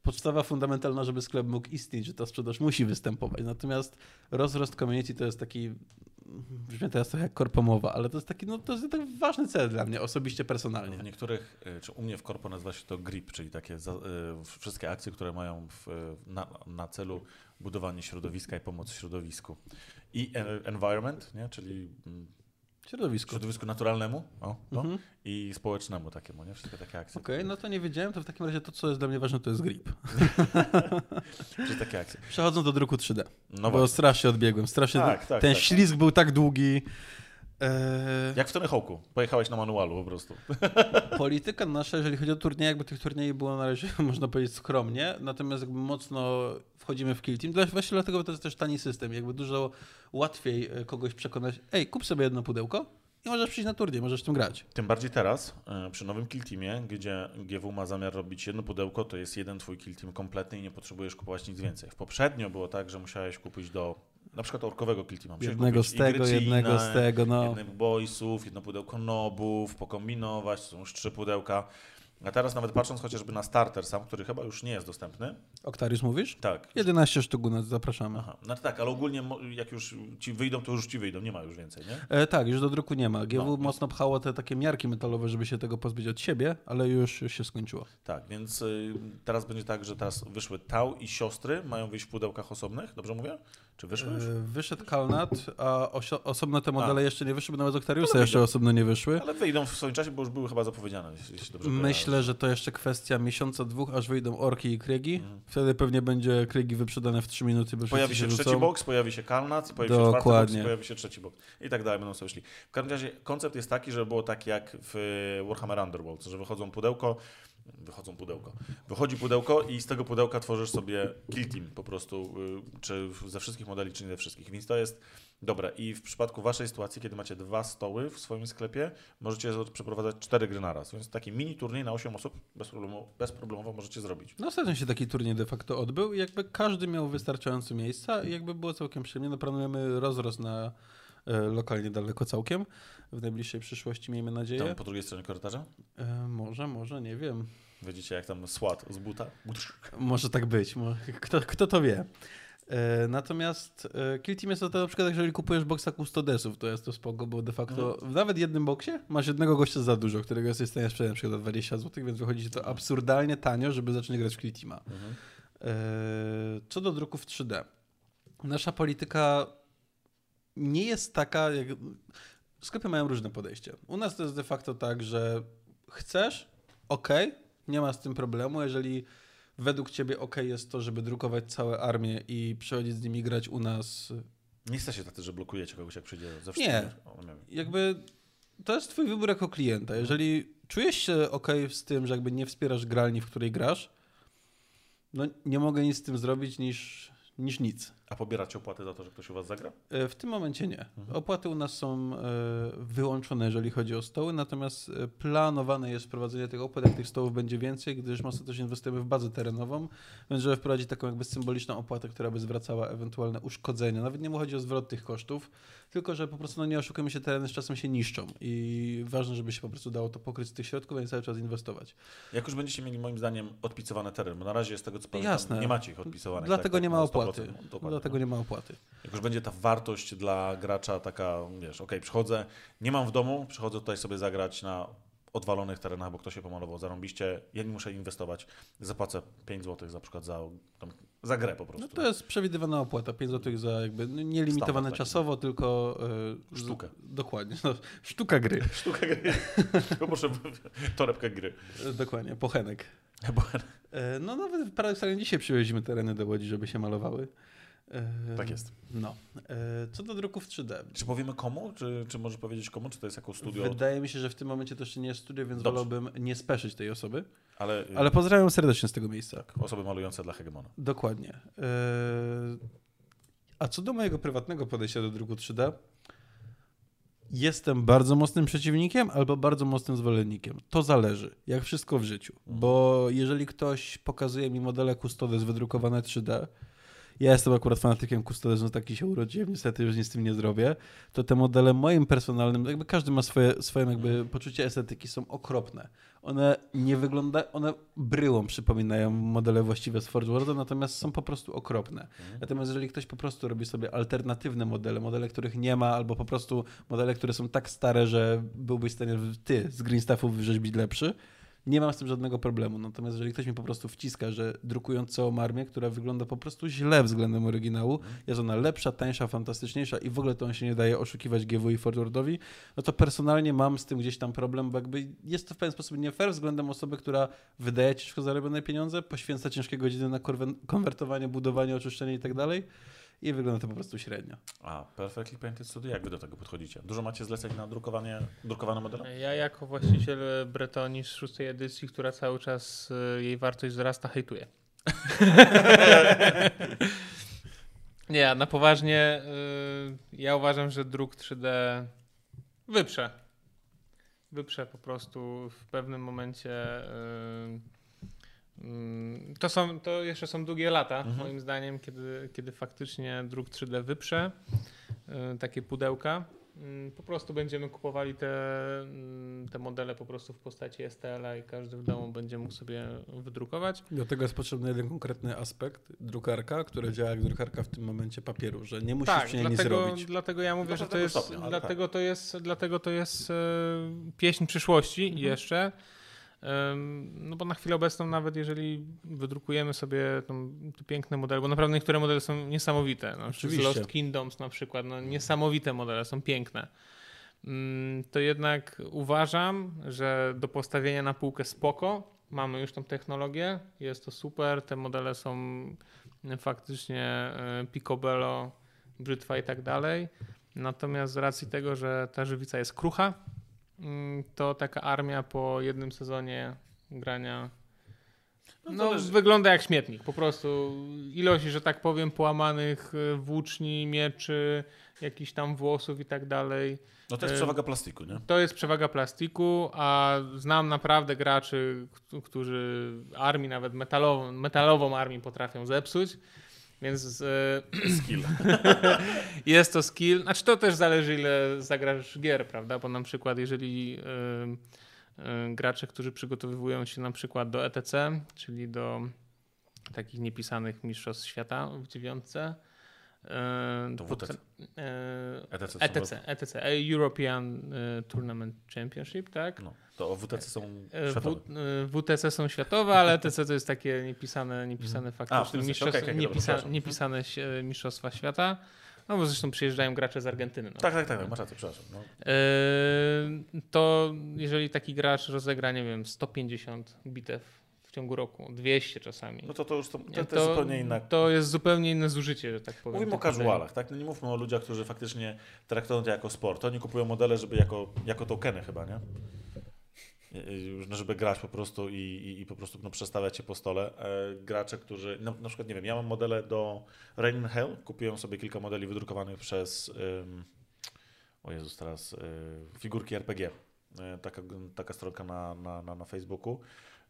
podstawa fundamentalna, żeby sklep mógł istnieć, że ta sprzedaż musi występować. Natomiast rozrost community to jest taki brzmi teraz trochę jak korpomowa, ale to jest taki, no to jest tak ważny cel dla mnie, osobiście, personalnie. W niektórych, y, czy u mnie w korpo nazywa się to GRIP, czyli takie za, y, wszystkie akcje, które mają w, y, na, na celu budowanie środowiska i pomoc środowisku. I en- environment, nie? czyli Środowisko. środowisku naturalnemu o, no, Mhm. i społecznemu takiemu, nie? Wszystkie takie akcje. Okej, no to nie wiedziałem, to w takim razie to, co jest dla mnie ważne, to jest grip. Czyli takie akcje. Przechodząc do druku 3D, No bo właśnie. strasznie odbiegłem, strasznie. Tak, tak, ten tak. ślizg był tak długi. Eee, Jak w Tony Hawk'u. Pojechałeś na manualu po prostu. Polityka nasza, jeżeli chodzi o turnieje, jakby tych turniejów było na razie, można powiedzieć, skromnie, natomiast jakby mocno wchodzimy w kill team. Właśnie dlatego to jest też tani system, jakby dużo łatwiej e, kogoś przekonać, ej, kup sobie jedno pudełko i możesz przyjść na turniej, możesz w tym grać. Tym bardziej teraz, e, przy nowym Kill Teamie, gdzie GW ma zamiar robić jedno pudełko, to jest jeden twój Kill Team kompletny i nie potrzebujesz kupować nic więcej. W poprzednio było tak, że musiałeś kupić do na przykład orkowego Kill Teama. Musiałeś Jednego z tego, jednego z tego, no. jednych boysów, jedno pudełko nobów, pokombinować, są już trzy pudełka. A teraz nawet patrząc chociażby na starter sam, który chyba już nie jest dostępny. Octarius mówisz? Tak. 11 sztuk u nas, zapraszamy. Aha. No tak, ale ogólnie jak już ci wyjdą, to już ci wyjdą, nie ma już więcej, nie? E, tak, już do druku nie ma. GW No. mocno pchało te takie miarki metalowe, żeby się tego pozbyć od siebie, ale już, już się skończyło. Tak, więc y, teraz będzie tak, że teraz wyszły Tau i siostry, mają wyjść w pudełkach osobnych, dobrze mówię? Czy wyszły już? E, wyszedł Kalnat, a osobno te modele A. jeszcze nie wyszły, bo nawet Octariusa Ale jeszcze osobno nie wyszły. Ale wyjdą w swoim czasie, bo już były chyba zapowiedziane, Myślę, że to jeszcze kwestia miesiąca, dwóch, aż wyjdą orki i krygi. Mhm. Wtedy pewnie będzie krygi wyprzedane w 3 minuty, bo Pojawi wszyscy się trzeci box, pojawi się Kalnac, pojawi się czwarty box, Dokładnie. pojawi się trzeci box i tak dalej będą sobie szli. W każdym razie koncept jest taki, że było tak jak w Warhammer Underworld, że wychodzą pudełko, wychodzą pudełko, wychodzi pudełko i z tego pudełka tworzysz sobie kill team po prostu, y, czy ze wszystkich modeli, czy nie ze wszystkich, więc to jest dobre. I w przypadku waszej sytuacji, kiedy macie dwa stoły w swoim sklepie, możecie przeprowadzać cztery gry naraz, więc taki mini turniej na 8 osób bez problemu, bezproblemowo możecie zrobić. No ostatnio się taki turniej de facto odbył i jakby każdy miał wystarczająco miejsca i jakby było całkiem przyjemnie. No planujemy rozrost na e, lokalnie daleko całkiem. W najbliższej przyszłości miejmy nadzieję. Tam po drugiej stronie korytarza? E, może, może, nie wiem. Widzicie jak tam SWAT z buta? Może tak być, kto, kto to wie. E, natomiast e, Kill Team jest to, to na przykład, jeżeli kupujesz boxa custodesów, to jest to spoko, bo de facto w nawet jednym boksie masz jednego gościa za dużo, którego jesteś w stanie sprzedać na przykład za 20 zł, więc wychodzi ci to absurdalnie tanio, żeby zacząć grać w Kill Teama. Mhm. E, Co do druków 3D. Nasza polityka nie jest taka, jak... Sklepy mają różne podejście. U nas to jest de facto tak, że chcesz, ok, nie ma z tym problemu. Jeżeli według ciebie ok jest to, żeby drukować całe armię i przychodzić z nimi grać u nas, Nie jesteście tacy, że blokujecie kogoś, jak przyjdzie ze Nie. O, nie jakby to jest twój wybór jako klienta. Jeżeli czujesz się ok z tym, że jakby nie wspierasz gralni, w której grasz, no nie mogę nic z tym zrobić niż, niż nic. A pobieracie opłaty za to, że ktoś u was zagra? E, W tym momencie nie. Mhm. Opłaty u nas są e, wyłączone, jeżeli chodzi o stoły, natomiast e, planowane jest wprowadzenie tych opłat, jak tych stołów będzie więcej, gdyż mocno też inwestujemy w bazę terenową, więc żeby wprowadzić taką jakby symboliczną opłatę, która by zwracała ewentualne uszkodzenia. Nawet nie mu chodzi o zwrot tych kosztów, tylko że po prostu, no nie oszukujmy się, tereny z czasem się niszczą i ważne, żeby się po prostu dało to pokryć z tych środków, więc cały czas inwestować. Jak już będziecie mieli moim zdaniem odpicowane teren, bo na razie z tego co pamiętam, Jasne. nie macie ich odpisowanych. Dlatego tak, nie tak, ma opłaty. 100%. Dokładnie. Dlatego nie ma opłaty. Jak już będzie ta wartość dla gracza taka, wiesz, okej, przychodzę, nie mam w domu, przychodzę tutaj sobie zagrać na odwalonych terenach, bo ktoś się pomalował zarąbiście, ja nie muszę inwestować, zapłacę 5 zł za przykład za, tam, za grę po prostu. No to jest przewidywana opłata, 5 zł za jakby no, nielimitowane czasowo, tylko... z- Sztukę. Dokładnie, no, sztuka gry, Sztuka gry. Poproszę torebkę gry. E, dokładnie, pochenek. E, No nawet paradoksalnie dzisiaj przywieźliśmy tereny do Łodzi, żeby się malowały. Tak jest. No. E, Co do druków 3D. Czy powiemy komu? Czy, czy możesz powiedzieć komu? Czy to jest jako studio? Wydaje mi się, że w tym momencie to jeszcze nie jest studio, więc Dobrze. wolałbym nie speszyć tej osoby. Ale, Ale pozdrawiam serdecznie z tego miejsca. osoby malujące dla Hegemona. Dokładnie. E, A co do mojego prywatnego podejścia do druku 3D, jestem bardzo mocnym przeciwnikiem albo bardzo mocnym zwolennikiem. To zależy, jak wszystko w życiu. Bo jeżeli ktoś pokazuje mi modele Custodes wydrukowane 3D, ja jestem akurat fanatykiem Custodes, no taki się urodziłem, niestety już nic z tym nie zrobię, to te modele moim personalnym, jakby każdy ma swoje, swoje jakby poczucie estetyki, są okropne. One nie wyglądają, one bryłą przypominają modele właściwe z Forge Worlda, natomiast są po prostu okropne. Natomiast jeżeli ktoś po prostu robi sobie alternatywne modele, modele, których nie ma, albo po prostu modele, które są tak stare, że byłbyś w stanie ty z Green Staffu wyrzeźbić lepszy, nie mam z tym żadnego problemu. Natomiast jeżeli ktoś mi po prostu wciska, że drukując całą armię, która wygląda po prostu źle względem oryginału, jest ona lepsza, tańsza, fantastyczniejsza i w ogóle to on się nie daje oszukiwać GW i Forge Worldowi, no to personalnie mam z tym gdzieś tam problem, bo jakby jest to w pewien sposób nie fair względem osoby, która wydaje ciężko zarobione pieniądze, poświęca ciężkie godziny na konwertowanie, budowanie, oczyszczenie i tak dalej i wygląda to po prostu średnio. A, Perfectly Painted Studio, jak wy do tego podchodzicie? Dużo macie zleceń na drukowanie, drukowane modele? Ja jako właściciel Bretoni z szóstej edycji, która cały czas y, jej wartość wzrasta, hejtuję. Nie, na poważnie y, ja uważam, że druk 3D Wyprze. Wyprze po prostu w pewnym momencie. Yy, to, są, to jeszcze są długie lata, Mhm. moim zdaniem, kiedy, kiedy faktycznie druk 3D wyprze. Yy, takie pudełka. Yy, Po prostu będziemy kupowali te, yy, te modele po prostu w postaci STL-a i każdy w domu będzie mógł sobie wydrukować. Do tego jest potrzebny jeden konkretny aspekt, drukarka, która działa jak drukarka w tym momencie papieru, że nie musisz tak, przy niej nic dlatego, zrobić. dlatego ja mówię, Do że to jest, stopnia, ale dlatego, to jest, dlatego to jest e, pieśń przyszłości Mhm. jeszcze. No bo na chwilę obecną nawet jeżeli wydrukujemy sobie te piękne modele, bo naprawdę niektóre modele są niesamowite. No, Oczywiście. Lost Kingdoms na przykład, no, niesamowite modele, są piękne. Mm, To jednak uważam, że do postawienia na półkę spoko, mamy już tą technologię, jest to super, te modele są faktycznie e, picobello, brzytwa i tak dalej. Natomiast z racji tego, że ta żywica jest krucha, to taka armia po jednym sezonie grania No, no, wygląda jak śmietnik. Po prostu ilość, że tak powiem, połamanych e, włóczni, mieczy, jakichś tam włosów i tak dalej. No to jest E, przewaga plastiku, nie? To jest przewaga plastiku, a znam naprawdę graczy, którzy armii, nawet metalową, metalową armię potrafią zepsuć. Więc e, Skill. jest to skill. Znaczy to też zależy ile zagrasz gier, prawda? Bo na przykład jeżeli y, y, gracze, którzy przygotowują się na przykład do ETC, czyli do takich niepisanych mistrzostw świata w dziewiątce. Y, To WTC. ETC. są- ETC, ETC, European y, Tournament Championship, tak? No, to WTC są E, światowe. W, WTC są światowe, ale ETC to jest takie niepisane, niepisane w faktycznie niepisa, przepraszam. niepisane się- mistrzostwa świata. No bo zresztą przyjeżdżają gracze z Argentyny. No. Tak, tak, tak, masz rację, przepraszam. No. To jeżeli taki gracz rozegra, nie wiem, 150 bitew ciągu roku, 200 czasami, no to to już to, to, to jest zupełnie inna to jest zupełnie inne zużycie, że tak powiem. Mówimy o casualach, tak? No nie mówmy o ludziach, którzy faktycznie traktują to jako sport. Oni kupują modele, żeby jako, jako tokeny chyba, nie? Już, no, żeby grać po prostu i, i, i po prostu no, przestawiać się po stole. E, gracze, którzy, no, na przykład, nie wiem, ja mam modele do Rain in Hell, kupiłem sobie kilka modeli wydrukowanych przez, o Jezus, teraz, y, figurki RPG. E, taka, taka stronka na, na, na, na Facebooku.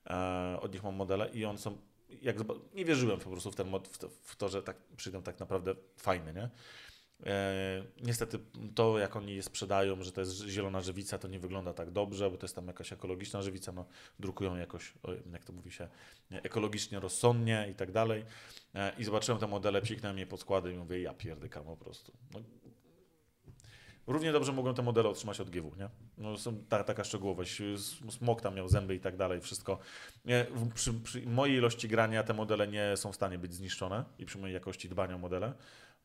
E, od nich mam modele i one są, jak nie wierzyłem po prostu w ten mod, w to, w to że tak przyjdą tak naprawdę fajne, nie? E, niestety to, jak oni je sprzedają, że to jest zielona żywica, to nie wygląda tak dobrze, bo to jest tam jakaś ekologiczna żywica, no drukują jakoś, jak to mówi się, nie, ekologicznie, rozsądnie i tak dalej. E, I zobaczyłem te modele, psiknąłem je pod składy i mówię, ja pierdykam po prostu. No, Równie dobrze mogą te modele otrzymać od GW, nie? No, są ta, taka szczegółowość. Smok tam miał zęby i tak dalej, wszystko. Nie, przy, przy mojej ilości grania te modele nie są w stanie być zniszczone i przy mojej jakości dbania o modele,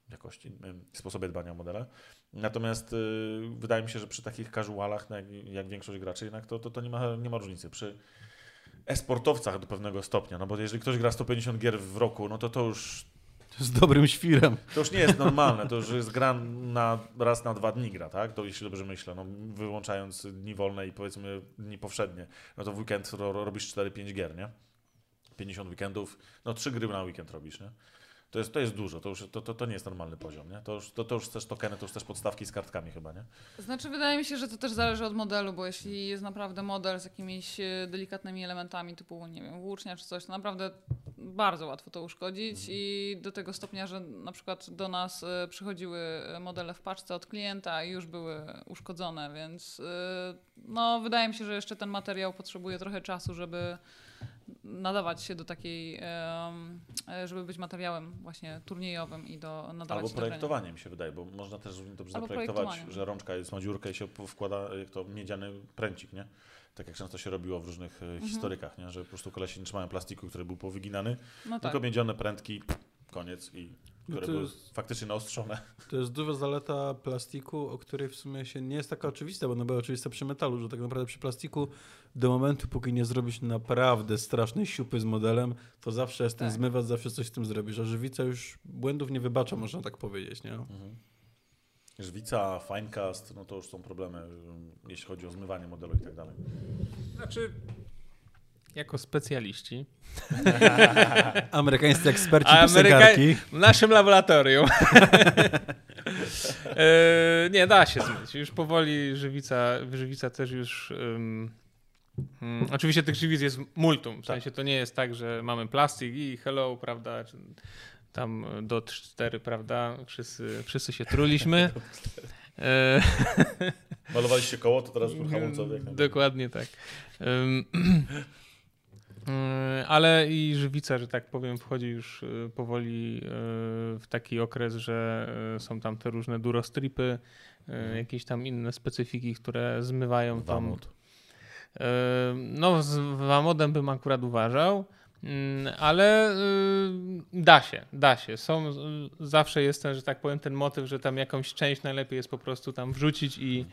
jakości, sposobie dbania o modele. Natomiast y, wydaje mi się, że przy takich casualach, no, jak, jak większość graczy, jednak to, to, to nie, ma, nie ma różnicy. Przy e-sportowcach do pewnego stopnia, no bo jeżeli ktoś gra 150 gier w roku, no to to już Z dobrym świrem. to już nie jest normalne, to już jest gra na raz na dwa dni gra, tak? To jeśli dobrze myślę, no wyłączając dni wolne i powiedzmy dni powszednie, no to w weekend ro, ro- robisz 4-5 gier, nie? 50 weekendów, no 3 gry na weekend robisz, nie? To jest, to jest dużo, to, już, to, to, to nie jest normalny poziom, nie? To już, to, to już też tokeny, to już też podstawki z kartkami chyba, nie? Znaczy, wydaje mi się, że to też zależy od modelu, bo jeśli jest naprawdę model z jakimiś e, delikatnymi elementami, typu, nie wiem, włócznia czy coś, to naprawdę bardzo łatwo to uszkodzić i do tego stopnia, że na przykład do nas e, przychodziły modele w paczce od klienta i już były uszkodzone, więc e, no, wydaje mi się, że jeszcze ten materiał potrzebuje trochę czasu, żeby nadawać się do takiej, e, żeby być materiałem właśnie turniejowym i do nadawać Albo się do grania. projektowanie mi się wydaje, bo można też dobrze Albo zaprojektować, że rączka jest ma dziurkę i się wkłada jak to miedziany pręcik, nie? Tak jak często się robiło w różnych e, Mhm. historykach, nie? Że po prostu kolesi nie trzymają plastiku, który był powyginany, No tak. tylko miedziane prętki, koniec i No które to były jest- faktycznie naostrzone. To jest duża zaleta plastiku, o której w sumie się nie jest taka oczywista, bo ona była oczywista przy metalu, że tak naprawdę przy plastiku do momentu, póki nie zrobisz naprawdę strasznej siupy z modelem, to zawsze jest ten Tak. zmywacz, zawsze coś z tym zrobisz, a żywica już błędów nie wybacza, można tak powiedzieć, nie? Mhm. Żwica, finecast, no to już są problemy, jeśli chodzi o zmywanie modelu i tak dalej. Znaczy, jako specjaliści Amerykańscy eksperci Ameryka- w naszym laboratorium. e, nie, da się zmyć. Już powoli żywica, żywica też już. mm, oczywiście tych żywic jest multum. W sensie to nie jest tak, że mamy plastik i hello, prawda? Tam do 4, prawda? Wszyscy, wszyscy się truliśmy. E, Malowaliście koło, to teraz był hamulcowy. Dokładnie tak. Y, Ale i żywica, że tak powiem, wchodzi już y, powoli y, w taki okres, że y, są tam te różne durostripy, y, jakieś tam inne specyfiki, które zmywają. Wamut. Y, No, z wamodem bym akurat uważał. Mm, Ale da się, da się. Są, zawsze jest ten, że tak powiem, ten motyw, że tam jakąś część najlepiej jest po prostu tam wrzucić i,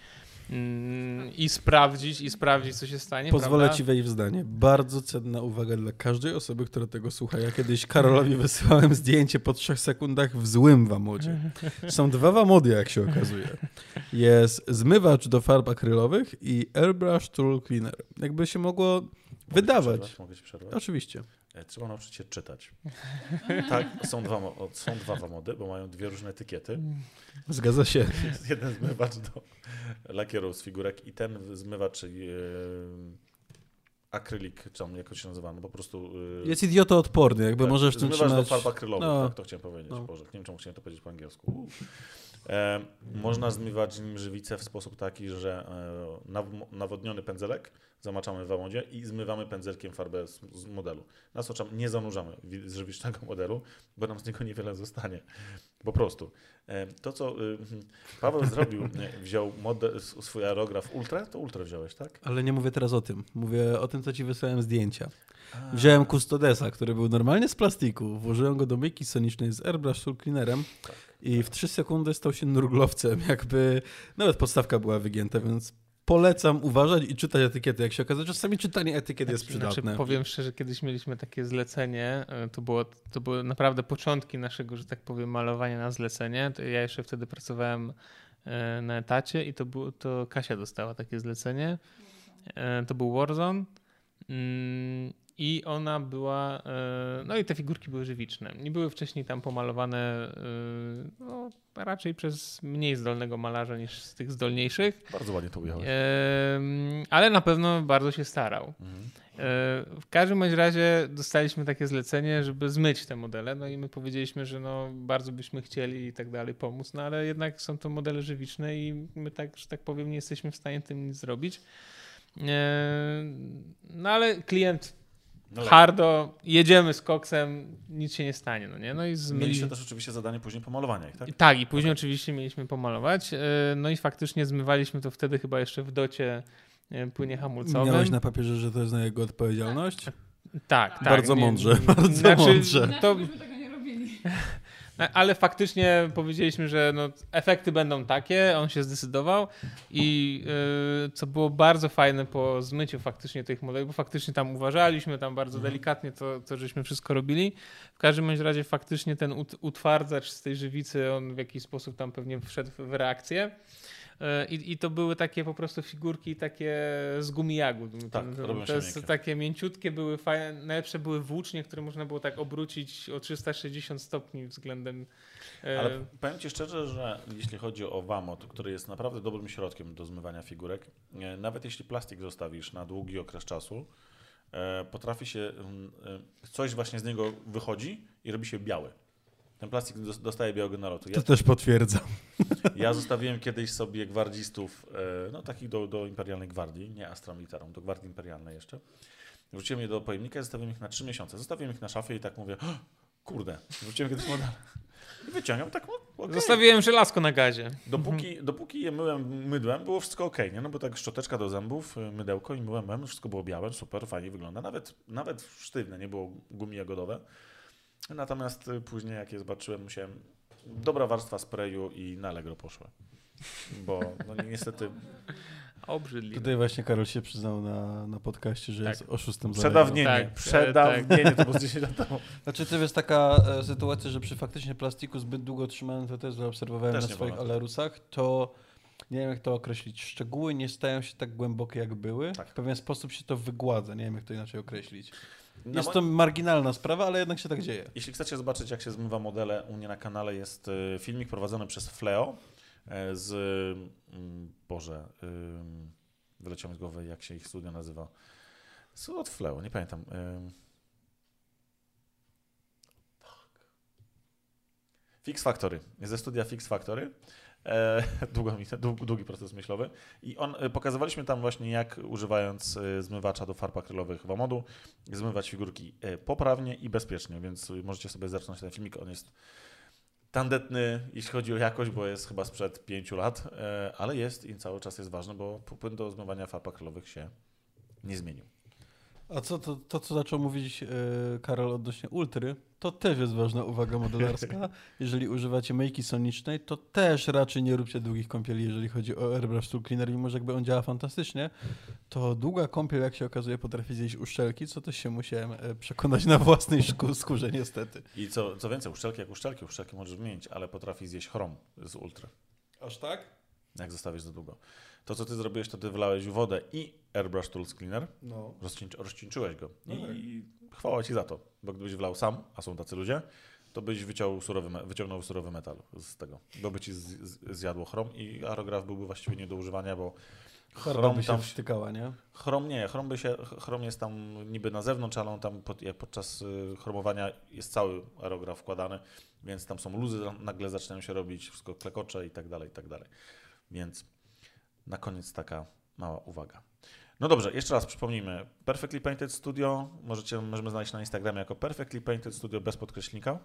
mm, i sprawdzić, i sprawdzić, co się stanie. Pozwolę prawda? ci wejść w zdanie. Bardzo cenna uwaga dla każdej osoby, która tego słucha. Ja kiedyś Karolowi wysyłałem zdjęcie po trzech sekundach w złym wamodzie. Są dwa wamody, jak się okazuje. Jest zmywacz do farb akrylowych i airbrush tool cleaner. Jakby się mogło wydawać. Przerwać? Mogę ci przerwać? Oczywiście. E, Trzeba nauczyć się czytać. tak, są dwa, są dwa wamody, bo mają dwie różne etykiety. Zgadza się. Jest jeden zmywacz do lakierów z figurek i ten zmywacz e, akrylik, czy on jakoś się nazywa, no po prostu... e, Jest idiotoodporny, jakby tak, możesz w tym zmywacz do trzymać... farb akrylowych, No. tak to chciałem powiedzieć. No. Boże, nie wiem czemu chciałem to powiedzieć po angielsku. E, można zmywać nim żywicę w sposób taki, że e, naw- nawodniony pędzelek zamaczamy w wamodzie i zmywamy pędzelkiem farbę z, modelu. Nas oczam nie zanurzamy z żywicznego modelu, bo nam z niego niewiele zostanie. Po prostu. E, to, co y, Paweł zrobił, wziął model, swój aerograf Ultra, to Ultra wziąłeś, tak? Ale nie mówię teraz o tym. Mówię o tym, co ci wysłałem zdjęcia. Wziąłem Custodesa, który był normalnie z plastiku, włożyłem go do myjki sonicznej z airbrush cleanerem i w 3 sekundy stał się nurglowcem. Jakby nawet podstawka była wygięta, więc polecam uważać i czytać etykiety. Jak się okazuje, czasami czytanie etykiet jest przydatne. Znaczy, powiem szczerze, kiedyś mieliśmy takie zlecenie, e, to, było, to były naprawdę początki naszego, że tak powiem, malowania na zlecenie. To ja jeszcze wtedy pracowałem e, na etacie i to, było, to Kasia dostała takie zlecenie. E, To był Warzone. I ona była. e, No i te figurki były żywiczne. Nie były wcześniej tam pomalowane e, no, raczej przez mniej zdolnego malarza niż z tych zdolniejszych. Bardzo ładnie to ująłeś. Em, ale na pewno bardzo się starał. Mhm. E, W każdym razie dostaliśmy takie zlecenie, żeby zmyć te modele, no i my powiedzieliśmy, że no bardzo byśmy chcieli i tak dalej pomóc, no ale jednak są to modele żywiczne i my tak, że tak powiem, nie jesteśmy w stanie tym nic zrobić. E, No ale klient No, hardo, jedziemy z koksem, nic się nie stanie, no nie? No i zmyli... Mieliście też oczywiście zadanie później pomalowania ich, tak? I Tak, i później oczywiście mieliśmy pomalować. e, No i faktycznie zmywaliśmy to wtedy chyba jeszcze w docie e, płynie hamulcowym. Miałeś na papierze, że to jest na jego odpowiedzialność? Tak, tak. Bardzo nie- mądrze, bardzo mądrze. To, byśmy tego nie robili. Ale faktycznie powiedzieliśmy, że no, efekty będą takie, on się zdecydował i y, co było bardzo fajne po zmyciu faktycznie tych modeli, bo faktycznie tam uważaliśmy, tam bardzo Mhm. delikatnie to, to żeśmy wszystko robili. W każdym razie faktycznie ten ut- utwardzacz z tej żywicy, on w jakiś sposób tam pewnie wszedł w reakcję. Y, I, I to były takie po prostu figurki takie z gumi jagód. Tak, to, jest takie mięciutkie, były fajne, najlepsze były włócznie, które można było tak obrócić o 360 stopni względem e, Ale powiem Ci szczerze, że jeśli chodzi o Wamot, który jest naprawdę dobrym środkiem do zmywania figurek, e, nawet jeśli plastik zostawisz na długi okres czasu, e, potrafi się, mm, e, coś właśnie z niego wychodzi i robi się biały. Ten plastik dos- dostaje białego nalotu. Ja, To też potwierdzam. ja zostawiłem kiedyś sobie gwardzistów, e, no takich do, do Imperialnej Gwardii, nie Astra Militarum, do Gwardii Imperialnej jeszcze. Wrzuciłem je do pojemnika i zostawiłem ich na 3 miesiące. Zostawiłem ich na szafie i tak mówię, "O, kurde, wrzuciłem kiedyś model. I wyciągam tak, okej. Zostawiłem żelazko na gazie. Dopóki, dopóki je myłem mydłem, było wszystko ok, nie? No bo tak szczoteczka do zębów, y, mydełko i myłem, myłem, wszystko było białe, super, fajnie wygląda. Nawet, nawet sztywne, nie było gumi jagodowe. Natomiast y, później jak je zobaczyłem, musiałem... Dobra warstwa sprayu i na Allegro poszły. Bo no, niestety Obrzydliwe. Tutaj właśnie Karol się przyznał na, na podcaście, że Tak. jest oszustem. przedawnienie, Tak, przedawnienie to było z 10 lat temu. Znaczy to jest taka e, sytuacja, że przy faktycznie plastiku zbyt długo trzymałem, to też zaobserwowałem Też na swoich alerusach, to nie wiem jak to określić, szczegóły nie stają się tak głębokie jak były. Tak. W pewien sposób się to wygładza, nie wiem jak to inaczej określić. Na Jest to marginalna sprawa, ale jednak się tak dzieje. Jeśli chcecie zobaczyć, jak się zmywa modele u mnie na kanale, jest y, filmik prowadzony przez Fleo e, z. mm, Boże. ym, Wyleciał mi z głowy, jak się ich studio nazywa. Od Fleo, nie pamiętam. Fuck. Fix Factory. Jest ze studia Fix Factory. E, długo mi, dług, długi proces myślowy. I on, e, pokazywaliśmy tam właśnie, jak używając e, zmywacza do farb akrylowych w Amodu, zmywać figurki poprawnie i bezpiecznie, więc możecie sobie zacząć ten filmik. On jest tandetny, jeśli chodzi o jakość, bo jest chyba sprzed 5 lat, ale jest i cały czas jest ważny, bo płyn do zmywania farb akrylowych się nie zmienił. A co to, to co zaczął mówić Karol odnośnie ultry, to też jest ważna uwaga modelarska. Jeżeli używacie myjki sonicznej, to też raczej nie róbcie długich kąpieli, jeżeli chodzi o Airbrush Tool Cleaner, mimo że jakby on działa fantastycznie, to długa kąpiel, jak się okazuje, potrafi zjeść uszczelki, co też się musiałem e, przekonać na własnej szku, skórze niestety. I co, co więcej, uszczelki jak uszczelki, uszczelki możesz wymienić, ale potrafi zjeść chrom z ultry. Aż tak? jak zostawisz za długo. To, co ty zrobiłeś, to ty wylałeś wodę i Airbrush Tools Cleaner, No. rozcieńczy, rozcieńczyłeś go. No tak. I chwała ci za to, bo gdybyś wlał sam, a są tacy ludzie, to byś wyciął surowy, wyciągnął surowy metal z tego. Bo by ci z, z, zjadło chrom i aerograf byłby właściwie nie do używania, bo chrom by się tam... nie? Chrom nie, chrom, by się, chrom jest tam niby na zewnątrz, ale on tam pod, podczas y, chromowania jest cały aerograf wkładany, więc tam są luzy, nagle zaczynają się robić, wszystko klekocze i tak dalej, i tak dalej. Więc na koniec taka mała uwaga. No dobrze, jeszcze raz przypomnijmy. Perfectly Painted Studio możecie, możemy znaleźć na Instagramie jako Perfectly Painted Studio bez podkreślnika.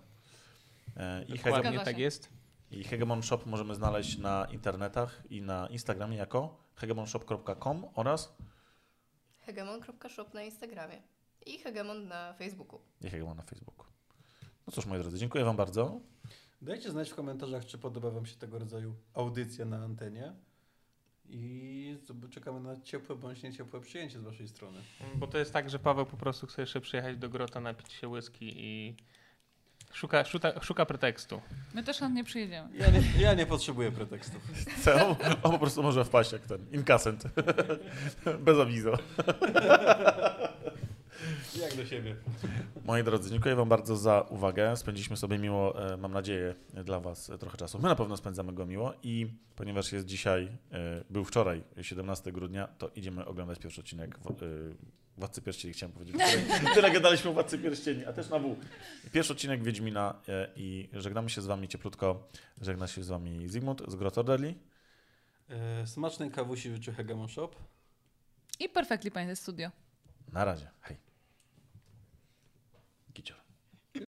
E, I, Hegemon, Dokładnie tak jest. I Hegemon Shop możemy znaleźć na internetach i na Instagramie jako hegemonshop.com oraz Hegemon.shop na Instagramie i Hegemon na Facebooku. i Hegemon na Facebooku. No cóż, moi drodzy, dziękuję Wam bardzo. Dajcie znać w komentarzach, czy podoba Wam się tego rodzaju audycja na antenie. I czekamy na ciepłe bądź nie ciepłe przyjęcie z Waszej strony. Bo to jest tak, że Paweł po prostu chce jeszcze przyjechać do grota, napić się whisky i szuka, szuka, szuka pretekstu. My też chętnie przyjedziemy. Ja nie, ja nie potrzebuję pretekstów. Co? On po prostu może wpaść jak ten inkasent. Bez awizo. Jak do siebie. Moi drodzy, dziękuję Wam bardzo za uwagę. Spędziliśmy sobie miło, e, mam nadzieję, dla Was trochę czasu. My na pewno spędzamy go miło i ponieważ jest dzisiaj, e, był wczoraj, 17 grudnia, to idziemy oglądać pierwszy odcinek w, e, Władcy Pierścieni, chciałem powiedzieć. Tyle, tyle gadaliśmy o Władcy Pierścieni, a też na W. Pierwszy odcinek Wiedźmina i żegnamy się z Wami cieplutko. Żegna się z Wami Zygmunt z Grot Orderly. E, smacznej kawusi życzy Hegemon Shop. I Perfectly Painted Studio. Na razie. Hej.